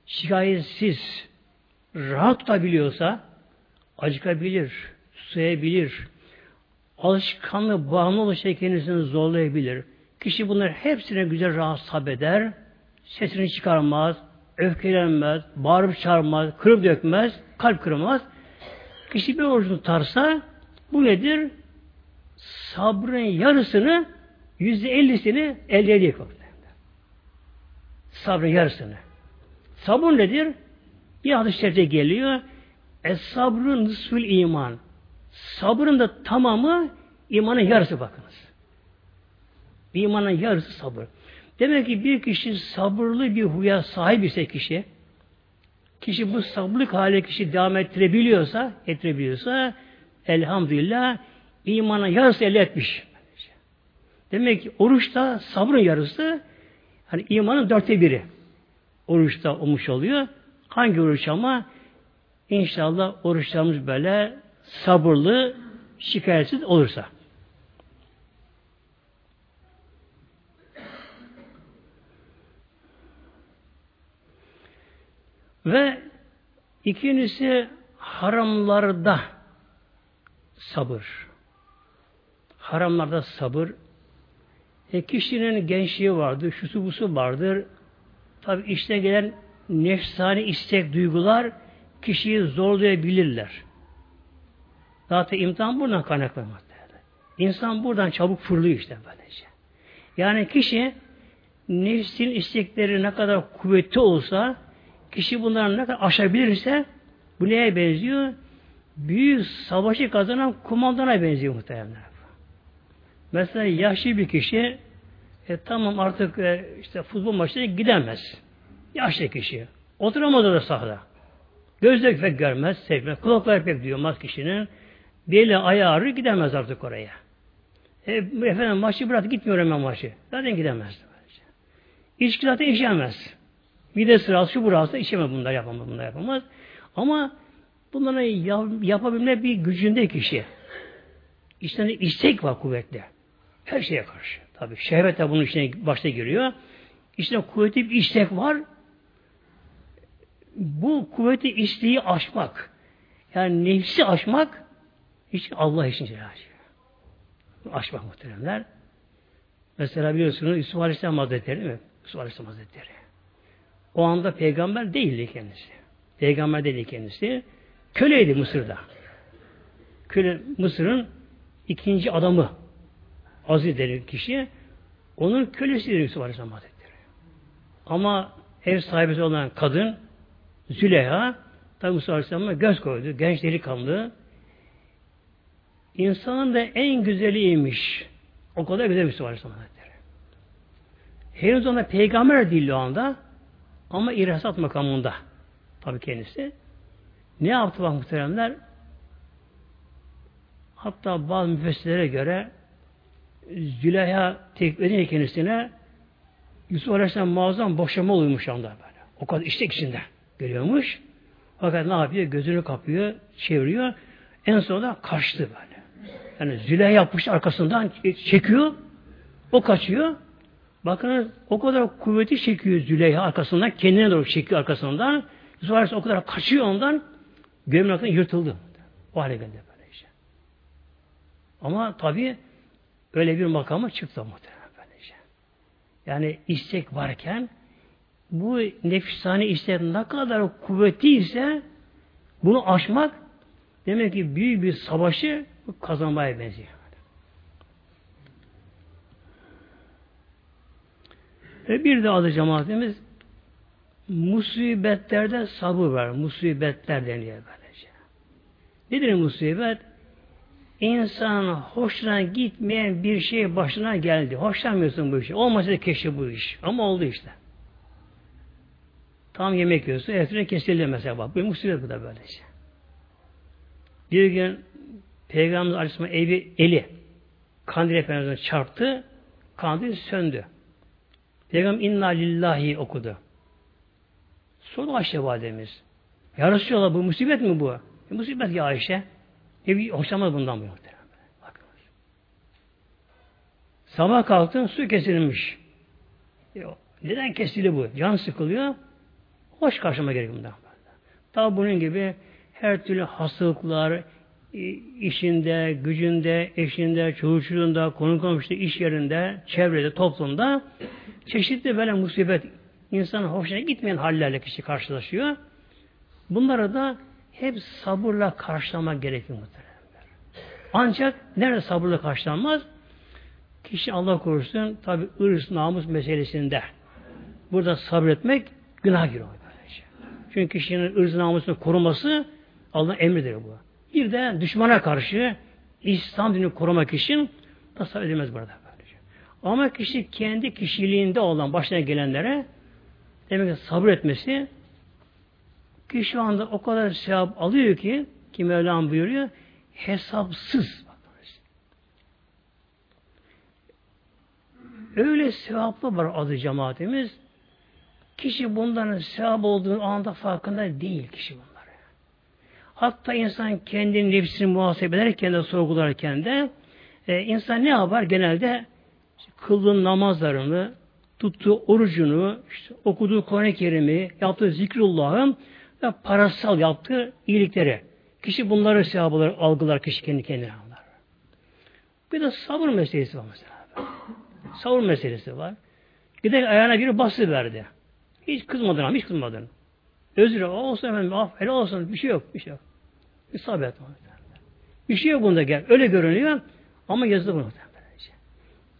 şikayetsiz rahat tutabiliyorsa acıkabilir, susayabilir, alışkanlığı bağımlı oluşa kendisini zorlayabilir. Kişi bunları hepsine güzel rahat sabeder, sesini çıkarmaz, öfkelenmez, bağırıp çağırmaz, kırıp dökmez, kalp kırmaz. Kişi bir orucunu tutarsa bu nedir? Sabrın yarısını yüzde ellisini elde ediyor. Sabrın yarısını. Sabır nedir? Bir hadis-i geliyor. Es sabrın nısfül iman. Sabrın da tamamı imanın yarısı bakınız. İmanın yarısı sabır. Demek ki bir kişi sabırlı bir huya sahip ise kişi, kişi bu sabırlık hale kişi devam ettirebiliyorsa, ettirebiliyorsa elhamdülillah imanın yarısı elde etmiş. Demek ki oruçta sabrın yarısı hani imanın dörtte biri. Oruçta olmuş oluyor. Hangi oruç ama? İnşallah oruçlarımız böyle sabırlı, şikayetsiz olursa. Ve ikincisi haramlarda sabır. Haramlarda sabır. E kişinin gençliği vardır, şusu busu vardır. Tabi işte gelen nefsani istek duygular kişiyi zorlayabilirler. Zaten imtihan buradan kaynaklanmaktadır. İnsan buradan çabuk fırlıyor işte böylece. Yani kişi nefsin istekleri ne kadar kuvvetli olsa kişi bunları ne kadar aşabilirse bu neye benziyor? Büyük savaşı kazanan kumandana benziyor muhtemelen. Mesela yaşlı bir kişi e, tamam artık e, işte futbol maçına gidemez. Yaşlı kişi. Oturamaz da sahada. Gözler pek görmez, sevmez. Kulaklar pek duyamaz kişinin. Beli ayağı ağrır, gidemez artık oraya. E, efendim maçı bırak gitmiyor hemen maçı. Zaten gidemez. İçki zaten içemez. Mide sırası şu burası içemez bunlar yapamaz bunlar yapamaz. Ama bunları yapabilme bir gücünde kişi. İçten istek var kuvvetli. Her şeye karşı. Tabi şehvet de bunun içine başta giriyor. İçinde kuvvetli bir istek var. Bu kuvveti isteği aşmak. Yani nefsi aşmak hiç Allah için. Aşmak muhteremler. Mesela biliyorsunuz Yusuf Aleyhisselam Hazretleri değil mi? Yusuf Aleyhisselam Hazretleri. O anda peygamber değildi kendisi. Peygamber değildi kendisi. Köleydi Mısır'da. Köle Mısır'ın ikinci adamı Aziz denen kişi onun kölesidir Yusuf Aleyhisselam Hazretleri. Ama ev sahibi olan kadın Züleyha tabi Musa Aleyhisselam'a göz koydu. Genç delikanlı. İnsanın da en güzeliymiş. O kadar güzel Musa Aleyhisselam Hazretleri. Henüz ona peygamber değil o anda ama irasat makamında tabi kendisi. Ne yaptı bak muhteremler? Hatta bazı müfessirlere göre Züleyha tekbir kendisine Yusuf Aleyhisselam muazzam boşama oluyormuş anda böyle. O kadar istek içinde görüyormuş. Fakat ne yapıyor? Gözünü kapıyor, çeviriyor. En sonunda kaçtı böyle. Yani Züleyha yapmış arkasından çekiyor. O kaçıyor. Bakın o kadar kuvveti çekiyor Züleyha arkasından. Kendine doğru çekiyor arkasından. Yusuf Aleyhisselam o kadar kaçıyor ondan. Gömlekten yırtıldı. O hale geldi böyle işte. Ama tabii Öyle bir makama çıktı muhtemelen böylece. Yani istek varken bu nefisani istek ne kadar kuvvetli ise bunu aşmak demek ki büyük bir savaşı kazanmaya benziyor. Ve bir de adı cemaatimiz musibetlerde sabır var. Musibetler deniyor böylece. Nedir musibet? İnsan hoşuna gitmeyen bir şey başına geldi. Hoşlanmıyorsun bu işi. Olmasa keşke bu iş. Ama oldu işte. Tam yemek yiyorsun. Ertene kesildi mesela bak. Bu musibet bu da böyle şey. Bir gün Peygamberimiz Aleyhisselam evi, eli kandil efendimize çarptı. Kandil söndü. Peygamber inna lillahi okudu. Sordu Ayşe validemiz. Ya Resulallah bu musibet mi bu? E, musibet ya Ayşe. E, hoşlanmaz bundan bu. Bakınız. Sabah kalktın su kesilmiş. E, neden kesildi bu? Can sıkılıyor. Hoş karşıma gerek bundan. Tabi bunun gibi her türlü hastalıklar, işinde, gücünde, eşinde, çocuğunda, konu komşuda, iş yerinde, çevrede, toplumda çeşitli böyle musibet, insanın hoşuna gitmeyen hallerle kişi karşılaşıyor. Bunları da hep sabırla karşılamak gerekiyor muhtemelen. Ancak nerede sabırla karşılanmaz? Kişi Allah korusun tabi ırz, namus meselesinde. Burada sabretmek günah giriyor. Çünkü kişinin ırz namusunu koruması Allah'ın emridir bu. Bir de düşmana karşı İslam dinini korumak için tasavvur edilmez burada. Böylece. Ama kişi kendi kişiliğinde olan başına gelenlere demek ki sabır etmesi ki şu anda o kadar sevap alıyor ki ki Mevlam buyuruyor hesapsız. Öyle sevaplı var adı cemaatimiz. Kişi bunların sevap olduğunu anda farkında değil kişi bunları. Hatta insan kendini nefsini muhasebe ederken de sorgularken de e, insan ne yapar? Genelde işte, kıldığı namazlarını, tuttuğu orucunu, işte, okuduğu Kur'an-ı Kerim'i, yaptığı zikrullah'ın ve parasal yaptığı iyilikleri. Kişi bunları sevapları algılar kişi kendi kendine alır. Bir de sabır meselesi var mesela. Sabır meselesi var. Gider ayağına biri bası verdi. Hiç kızmadın ama hiç kızmadın. Özür olsun efendim, af, helal olsun, bir şey yok, bir şey yok. İsabet Bir şey yok bunda gel. Öyle görünüyor ama yazılı bunu.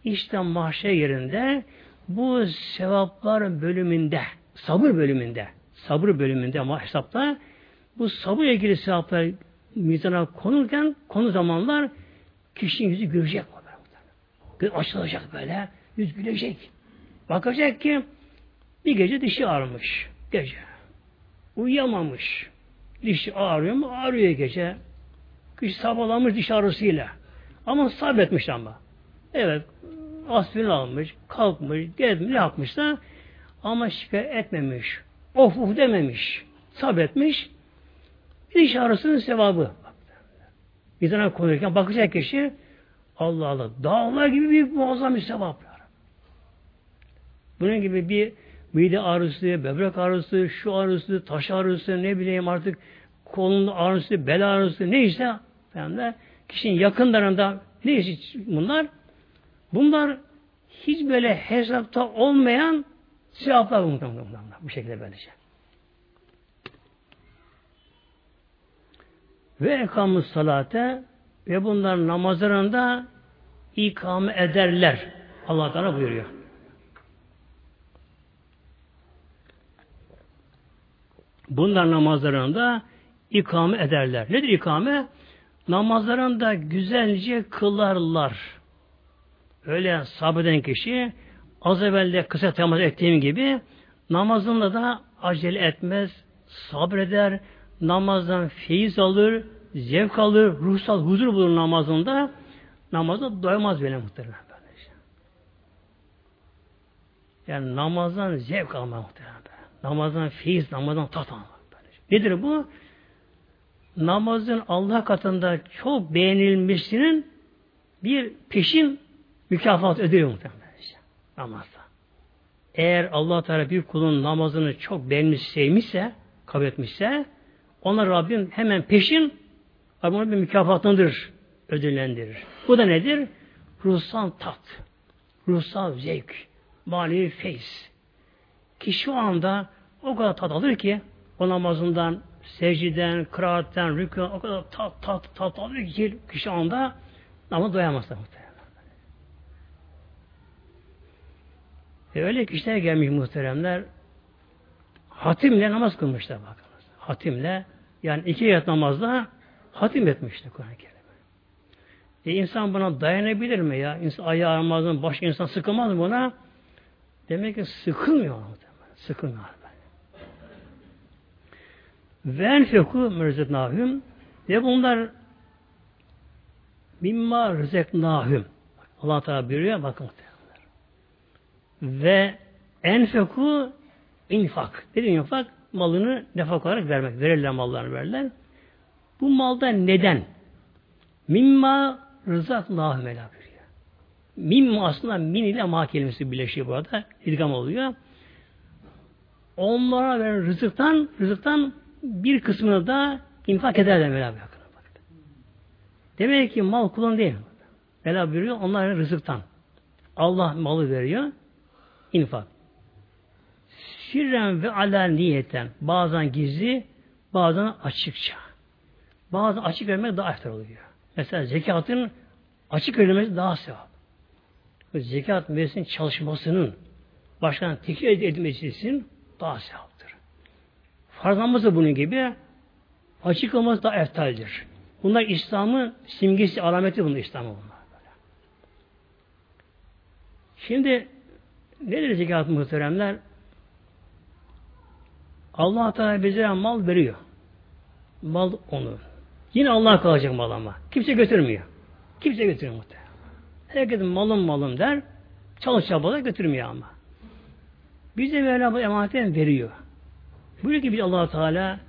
İşte mahşer yerinde bu sevaplar bölümünde, sabır bölümünde, sabır bölümünde ama hesapta bu sabır ilgili sevaplar mizana konurken konu zamanlar kişinin yüzü gülecek. Göz açılacak böyle, yüz gülecek. Bakacak ki bir gece dişi ağrımış. Gece. Uyuyamamış. Diş ağrıyor mu? Ağrıyor gece. Kış sabahlamış diş ağrısıyla. Ama sabretmiş ama. Evet. Aspirin almış, kalkmış, gezmiş, ne yapmış da ama şikayet etmemiş. Of of dememiş. Sabretmiş. Diş ağrısının sevabı. Bir konuşurken bakacak kişi Allah Allah dağlar gibi bir muazzam bir sevap. Bunun gibi bir mide ağrısı, böbrek ağrısı, şu ağrısı, taş ağrısı, ne bileyim artık kolun ağrısı, bel ağrısı neyse yani kişinin yakınlarında neyse bunlar bunlar hiç böyle hesapta olmayan sevaplar bunlar, bu şekilde böylece. Ve ekamı salate ve bunlar namazlarında ikame ederler. Allah Teala buyuruyor. Bunlar namazlarında ikame ederler. Nedir ikame? Namazlarında güzelce kılarlar. Öyle sabreden kişi az evvel de kısa temas ettiğim gibi namazında da acele etmez, sabreder, namazdan feyiz alır, zevk alır, ruhsal huzur bulur namazında. Namazda doymaz bile muhtemelen. Yani namazdan zevk almak muhtemelen. Namazdan feyiz, namazdan tat almak. Nedir bu? Namazın Allah katında çok beğenilmesinin bir peşin mükafat ödüyor muhtemelen. Namazda. Eğer Allah Teala bir kulun namazını çok beğenmiş, sevmişse, kabul etmişse, ona Rabbim hemen peşin ona bir mükafatındır, ödüllendirir. Bu da nedir? Ruhsal tat, ruhsal zevk, manevi feyiz. Ki şu anda o kadar tat alır ki o namazından, secdeden, kıraatten, rükû o kadar tat tat tat alıyor ki kişi anda namaz doyamaz. E öyle kişiler gelmiş muhteremler hatimle namaz kılmışlar bakınız. Hatimle yani iki yat namazda hatim etmişler Kur'an-ı Kerim. E insan buna dayanabilir mi ya? İnsan ayağı ağrımaz Baş insan sıkılmaz mı buna? Demek ki sıkılmıyor muhtemelen. Sıkılmıyor. Ve enfeku mürzetnahüm ve bunlar mimma rızeknahüm. Allah Teala buyuruyor bakın Ve enfeku infak. Diyor infak? malını nefak olarak vermek. Verirler mallarını verirler. Bu malda neden? Mimma rızakullahu mela buyuruyor. Mimma aslında min ile ma kelimesi birleşiyor burada. İdgam oluyor. Onlara veren rızıktan, rızıktan bir kısmını da infak ederler Mevla bırakın. Demek ki mal kullan değil. Mevla buyuruyor onların rızıktan. Allah malı veriyor. infak. Sirren ve ala niyeten. Bazen gizli, bazen açıkça. Bazen açık vermek daha eftar oluyor. Mesela zekatın açık verilmesi daha sevap. Zekat meclisinin çalışmasının başkan tekrar edilmesi için daha sevaptır. Farzlanması bunun gibi açık olması daha eftaldir. Bunlar İslam'ın simgesi, alameti bunlar İslam'ın bunlar. Şimdi nedir zekat muhteremler? Allah Teala bize mal veriyor. Mal onu. Yine Allah kalacak mal ama. Kimse götürmüyor. Kimse götürmüyor muhtemelen. Herkes malım malım der. Çalış çabala götürmüyor ama. Bize Mevla bu emaneten veriyor. Buyuruyor ki allah Teala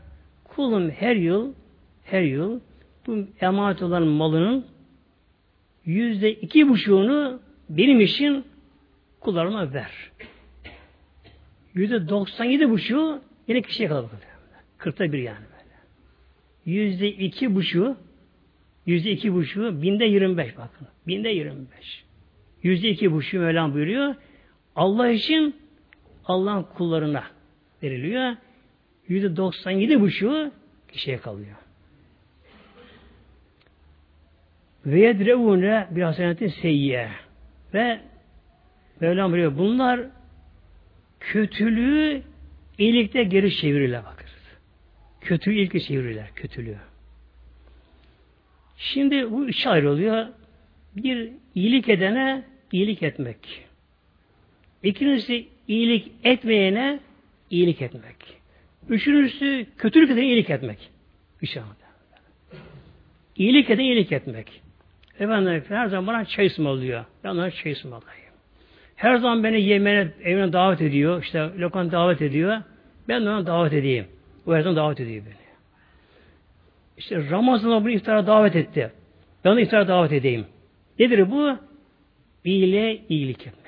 kulum her yıl her yıl bu emanet olan malının yüzde iki buçuğunu benim için kullarıma ver. Yüzde doksan yedi buçuğu yine kişiye kalır. Kırkta bir yani böyle. Yüzde iki buçuğu yüzde iki buçuğu binde yirmi beş bakın. Binde yirmi beş. Yüzde iki buçuğu Mevlam buyuruyor. Allah için Allah'ın kullarına veriliyor. Yüzde doksan yedi buçuğu kişiye kalıyor. Ve yedrevune bir hasenetin seyyiye. Ve Mevlam buyuruyor. Bunlar kötülüğü iyilikte geri çevirirler bakırız. Kötülüğü ilk çevirirler. Kötülüğü. Şimdi bu üç ayrılıyor. Bir iyilik edene iyilik etmek. İkincisi iyilik etmeyene iyilik etmek. Üçüncüsü kötülük edene iyilik etmek. Üç. İyilik edene iyilik etmek. Efendim her zaman bana çay ısmarlıyor. Ben ona çay ısmarlayayım. Her zaman beni yemeğine, evine davet ediyor. İşte lokanta davet ediyor. Ben ona davet edeyim. O her zaman davet ediyor beni. İşte Ramazan'da bunu iftara davet etti. Ben onu iftara davet edeyim. Nedir bu? İyiliğe iyilik.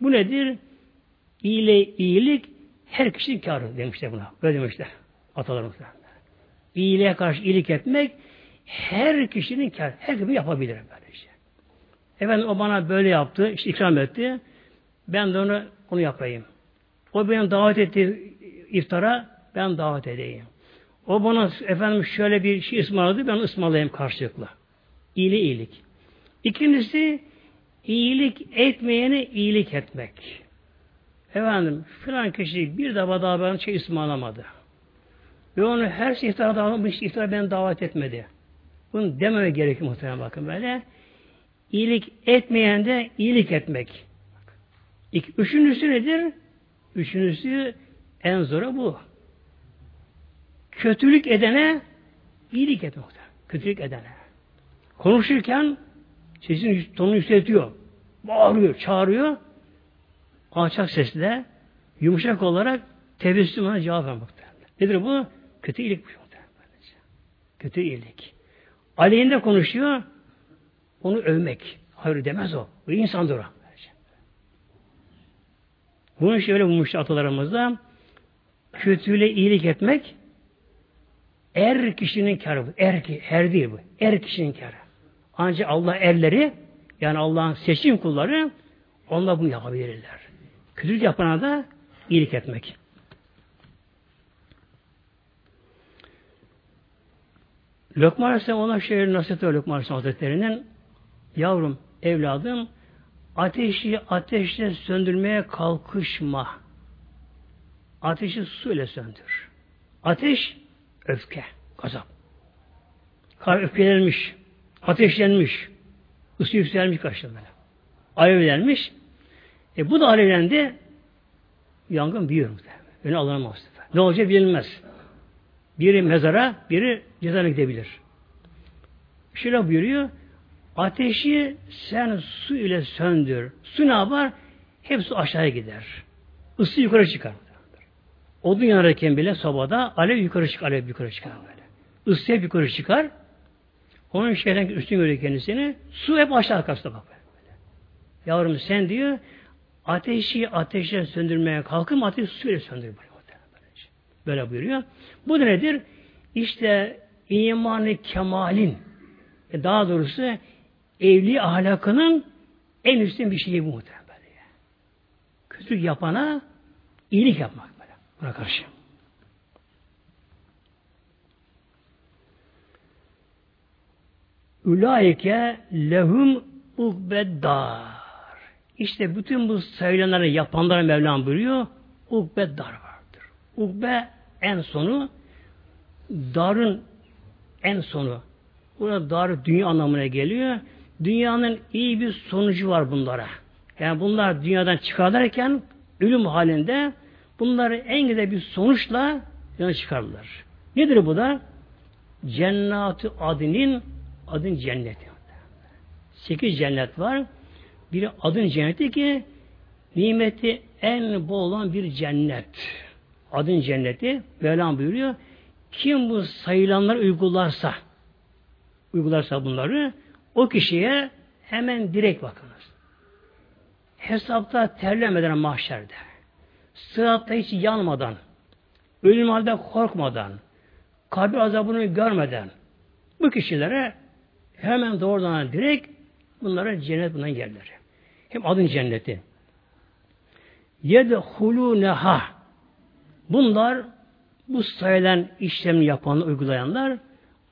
Bu nedir? İyiliğe iyilik her kişinin karı demişler buna. Böyle demişler. Atalarımız. İyiliğe karşı iyilik etmek her kişinin kar. Her gibi yapabilir böyle şey. Efendim o bana böyle yaptı, işte ikram etti. Ben de onu, onu yapayım. O benim davet ettiği iftara ben davet edeyim. O bana efendim şöyle bir şey ısmarladı, ben ısmarlayayım karşılıklı. İyiliği iyilik. İkincisi iyilik etmeyene iyilik etmek. Efendim filan kişi bir defa daha bana şey ısmarlamadı. Ve onu her şey iftara davet iftara beni davet etmedi. Bunu dememe gerekiyor muhtemelen bakın böyle. İyilik etmeyen de iyilik etmek. İki, üçüncüsü nedir? Üçüncüsü en zoru bu. Kötülük edene iyilik etmek. Kötülük edene. Konuşurken sesin tonunu yükseltiyor. Bağırıyor, çağırıyor. Alçak sesle yumuşak olarak tebessüm cevap vermek. Nedir bu? Kötü iyilik. Kötü iyilik. Aleyhinde konuşuyor, onu övmek. Hayır demez o. Bu insandır o. Bunu şöyle bulmuş atalarımızda kötüyle iyilik etmek er kişinin karı. Er, her değil bu. Er kişinin karı. Ancak Allah erleri yani Allah'ın seçim kulları onlar bunu yapabilirler. Kötülük yapana da iyilik etmek. Lokman Aleyhisselam ona şöyle nasihat ediyor Lokman Aleyhisselam Hazretleri'nin yavrum, evladım ateşi ateşle söndürmeye kalkışma. Ateşi su ile söndür. Ateş öfke, gazap. Kar öfkelenmiş, ateşlenmiş, ısı yükselmiş karşılığında. Alevlenmiş. E bu da alevlendi. Yangın büyür muhtemelen. Önü alınamaz. Ne olacak bilinmez. Biri mezara, biri cezana gidebilir. Şöyle buyuruyor. Ateşi sen su ile söndür. Su ne yapar? Hep su aşağıya gider. Isı yukarı çıkar. Odun yanarken bile sobada alev yukarı çıkar, alev yukarı çıkar böyle. Isı hep yukarı çıkar. Onun şeyden üstün görüyor kendisini. Su hep aşağı arkasında bak böyle. Yavrum sen diyor ateşi ateşle söndürmeye kalkım ateşi suyla söndürür. Böyle buyuruyor. Bu da nedir? İşte imanı kemalin e, daha doğrusu evli ahlakının en üstün bir şeyi bu muhtemelen. Böyle. Kötülük yapana iyilik yapmak böyle. Buna karşı. Ulaike lehum ukbeddar. İşte bütün bu sayılanları yapanlara Mevlam buyuruyor. Ukbeddar vardır. Ukbe en sonu darın en sonu. Burada dar dünya anlamına geliyor. Dünyanın iyi bir sonucu var bunlara. Yani bunlar dünyadan çıkarlarken ölüm halinde bunları en güzel bir sonuçla yana çıkarırlar. Nedir bu da? Cennatı adinin adın cenneti. Sekiz cennet var. Biri adın cenneti ki nimeti en bol olan bir cennet. Adın cenneti. Mevlam buyuruyor. Kim bu sayılanlar uygularsa uygularsa bunları o kişiye hemen direkt bakınız. Hesapta terlemeden mahşerde, sıratta hiç yanmadan, ölüm halde korkmadan, kabir azabını görmeden bu kişilere hemen doğrudan direkt bunlara cennet bundan yerleri. Hem adın cenneti. Yedhulûneha Bunlar bu sayılan işlemi yapan, uygulayanlar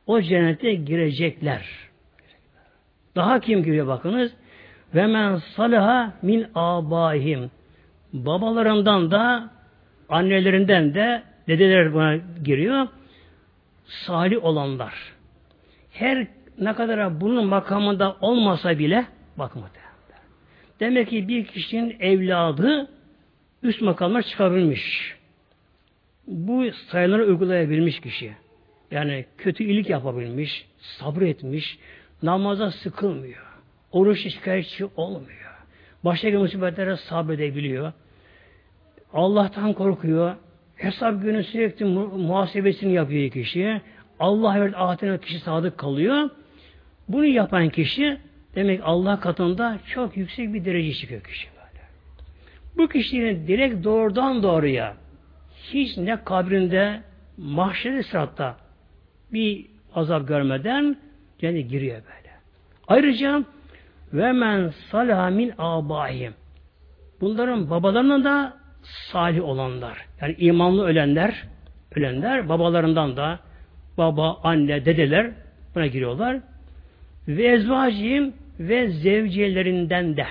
o cennete girecekler. Daha kim giriyor bakınız? Ve men salaha min abahim. Babalarından da annelerinden de dedeler buna giriyor. Salih olanlar. Her ne kadar bunun makamında olmasa bile bakın Demek ki bir kişinin evladı üst makamlar çıkabilmiş. Bu sayıları uygulayabilmiş kişi. Yani kötü iyilik yapabilmiş, sabretmiş, namaza sıkılmıyor. Oruç şikayetçi olmuyor. Baştaki musibetlere sabredebiliyor. Allah'tan korkuyor. Hesap günü sürekli muhasebesini yapıyor kişi. Allah evet ahiretine kişi sadık kalıyor. Bunu yapan kişi demek Allah katında çok yüksek bir derece çıkıyor kişi böyle. Bu kişinin direkt doğrudan doğruya hiç ne kabrinde mahşeri sıratta bir azap görmeden cennet giriyor böyle. Ayrıca ve men salamin abahim. Bunların babalarının da salih olanlar. Yani imanlı ölenler, ölenler babalarından da baba, anne, dedeler buna giriyorlar. Ve ezvaciyim ve zevcelerinden de.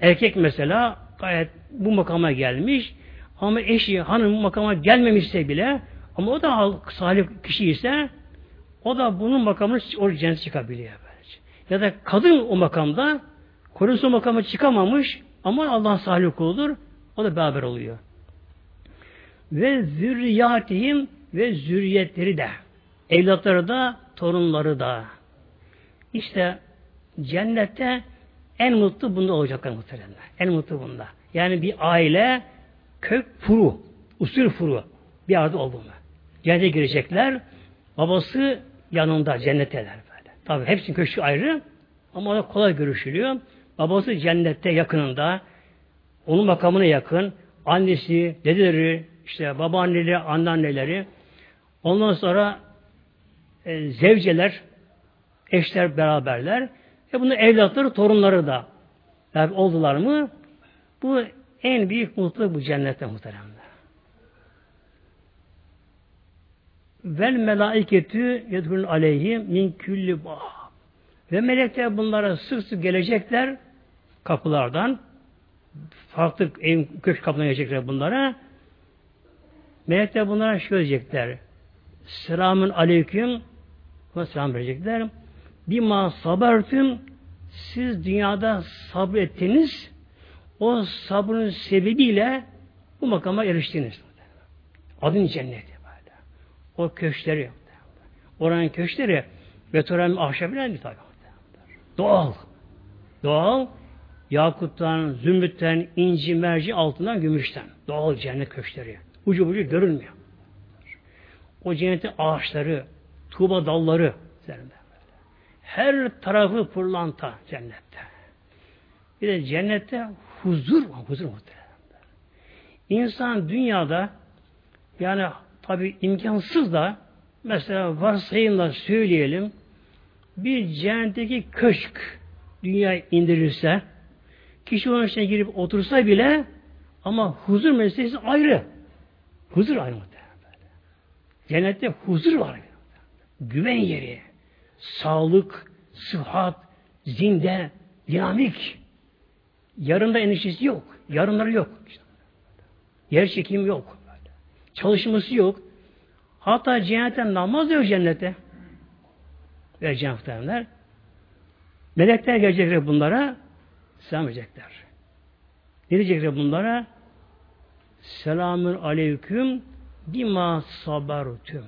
Erkek mesela gayet bu makama gelmiş ama eşi, hanım bu makama gelmemişse bile ama o da salih kişi ise o da bunun makamını o cennet çıkabiliyor. Böylece. Ya da kadın o makamda korusu o makama çıkamamış ama Allah salih kuludur. O da beraber oluyor. Ve zürriyatihim ve zürriyetleri de evlatları da torunları da işte cennette en mutlu bunda olacaklar muhtemelen. En mutlu bunda. Yani bir aile kök furu, usul furu bir arada oldu mu? Cennete girecekler. Babası yanında cennetteler böyle. Tabi hepsinin köşkü ayrı ama ona kolay görüşülüyor. Babası cennette yakınında onun makamına yakın annesi, dedeleri, işte babaanneleri, anneanneleri ondan sonra e, zevceler eşler beraberler ve bunun evlatları, torunları da yani oldular mı bu en büyük mutluluk bu cennette muhteremler. Vel melaiketü yedhulun aleyhi min külli bah. Ve melekler bunlara sık sık gelecekler kapılardan. Farklı ev köşk kapına gelecekler bunlara. Melekler bunlara şöyle diyecekler. Selamun aleyküm. Buna selam verecekler. Bima sabertüm siz dünyada sabrettiniz o sabrın sebebiyle bu makama eriştiniz. Adın cenneti böyle. O köşkleri oranın köşkleri betoran ahşabıyla bir tabi. Doğal. Doğal. Yakuttan, zümrütten, inci, merci, altından, gümüşten. Doğal cennet köşkleri. Ucu bucu görünmüyor. O cennetin ağaçları, tuğba dalları üzerinde. Her tarafı pırlanta cennette. Bir de cennette huzur var. Huzur muhtemelen. İnsan dünyada yani tabi imkansız da mesela varsayımla söyleyelim bir cehennemdeki köşk dünya indirirse kişi onun içine girip otursa bile ama huzur meselesi ayrı. Huzur ayrı muhtemelen. Cennette huzur var. Güven yeri, sağlık, sıhhat, zinde, dinamik. Yarında endişesi yok. Yarınları yok. Yer çekimi yok. Çalışması yok. Hatta cennette namaz yok cennette. Ve cennetler. Melekler gelecekler bunlara selam verecekler. Ne diyecekler bunlara? Selamün aleyküm bima sabarutüm.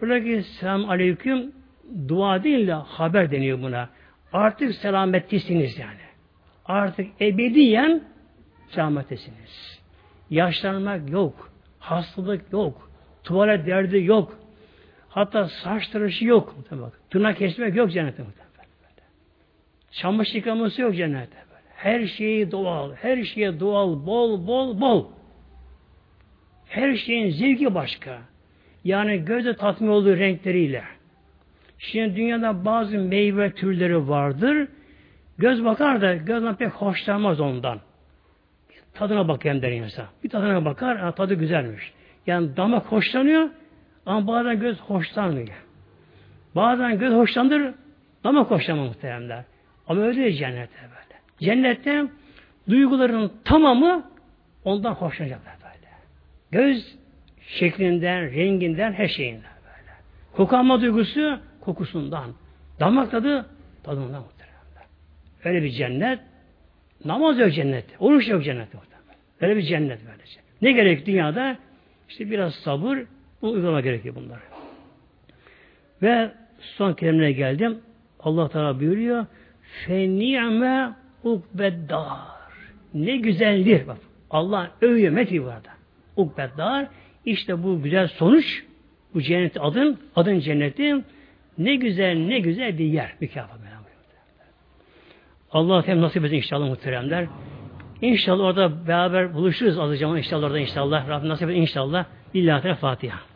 Buradaki selam aleyküm dua değil de haber deniyor buna. Artık selametlisiniz yani. Artık ebediyen selamettesiniz. Yaşlanmak yok. Hastalık yok. Tuvalet derdi yok. Hatta saç tıraşı yok. Tırnak kesmek yok cennette. Çamaşır yıkaması yok cennette. Her şeyi doğal. Her şeye doğal. Bol bol bol. Her şeyin zevki başka. Yani gözle tatmin olduğu renkleriyle. Şimdi dünyada bazı meyve türleri vardır. Göz bakar da gözden pek hoşlanmaz ondan. Tadına bakayım der insan. Bir tadına bakar, tadı güzelmiş. Yani damak hoşlanıyor ama bazen göz hoşlanmıyor. Bazen göz hoşlandır, damak hoşlanmıyor muhteremler. Ama öyle değil cennette böyle. Cennette duyguların tamamı ondan hoşlanacaklar böyle. Göz şeklinden, renginden, her şeyinden böyle. Koku alma duygusu kokusundan. Damak tadı tadından muhteremler. Öyle bir cennet. Namaz yok cennette. Oruç yok cennette. Öyle bir cennet böylece. Ne gerek dünyada? İşte biraz sabır, bu uygulama gerekiyor bunları. Ve son kelimeye geldim. Allah Teala buyuruyor. Feniyame ukbeddar. Ne güzeldir. Bak, Allah övüyor, metiyor burada. Ukbeddar. İşte bu güzel sonuç. Bu cennet adın, adın cennetin ne güzel ne güzel bir yer. Mükafat. Allah hem nasip etsin inşallah muhteremler. İnşallah orada beraber buluşuruz azıcık inşallah orada inşallah. Rabbim nasip etsin inşallah. Lillahi Fatiha.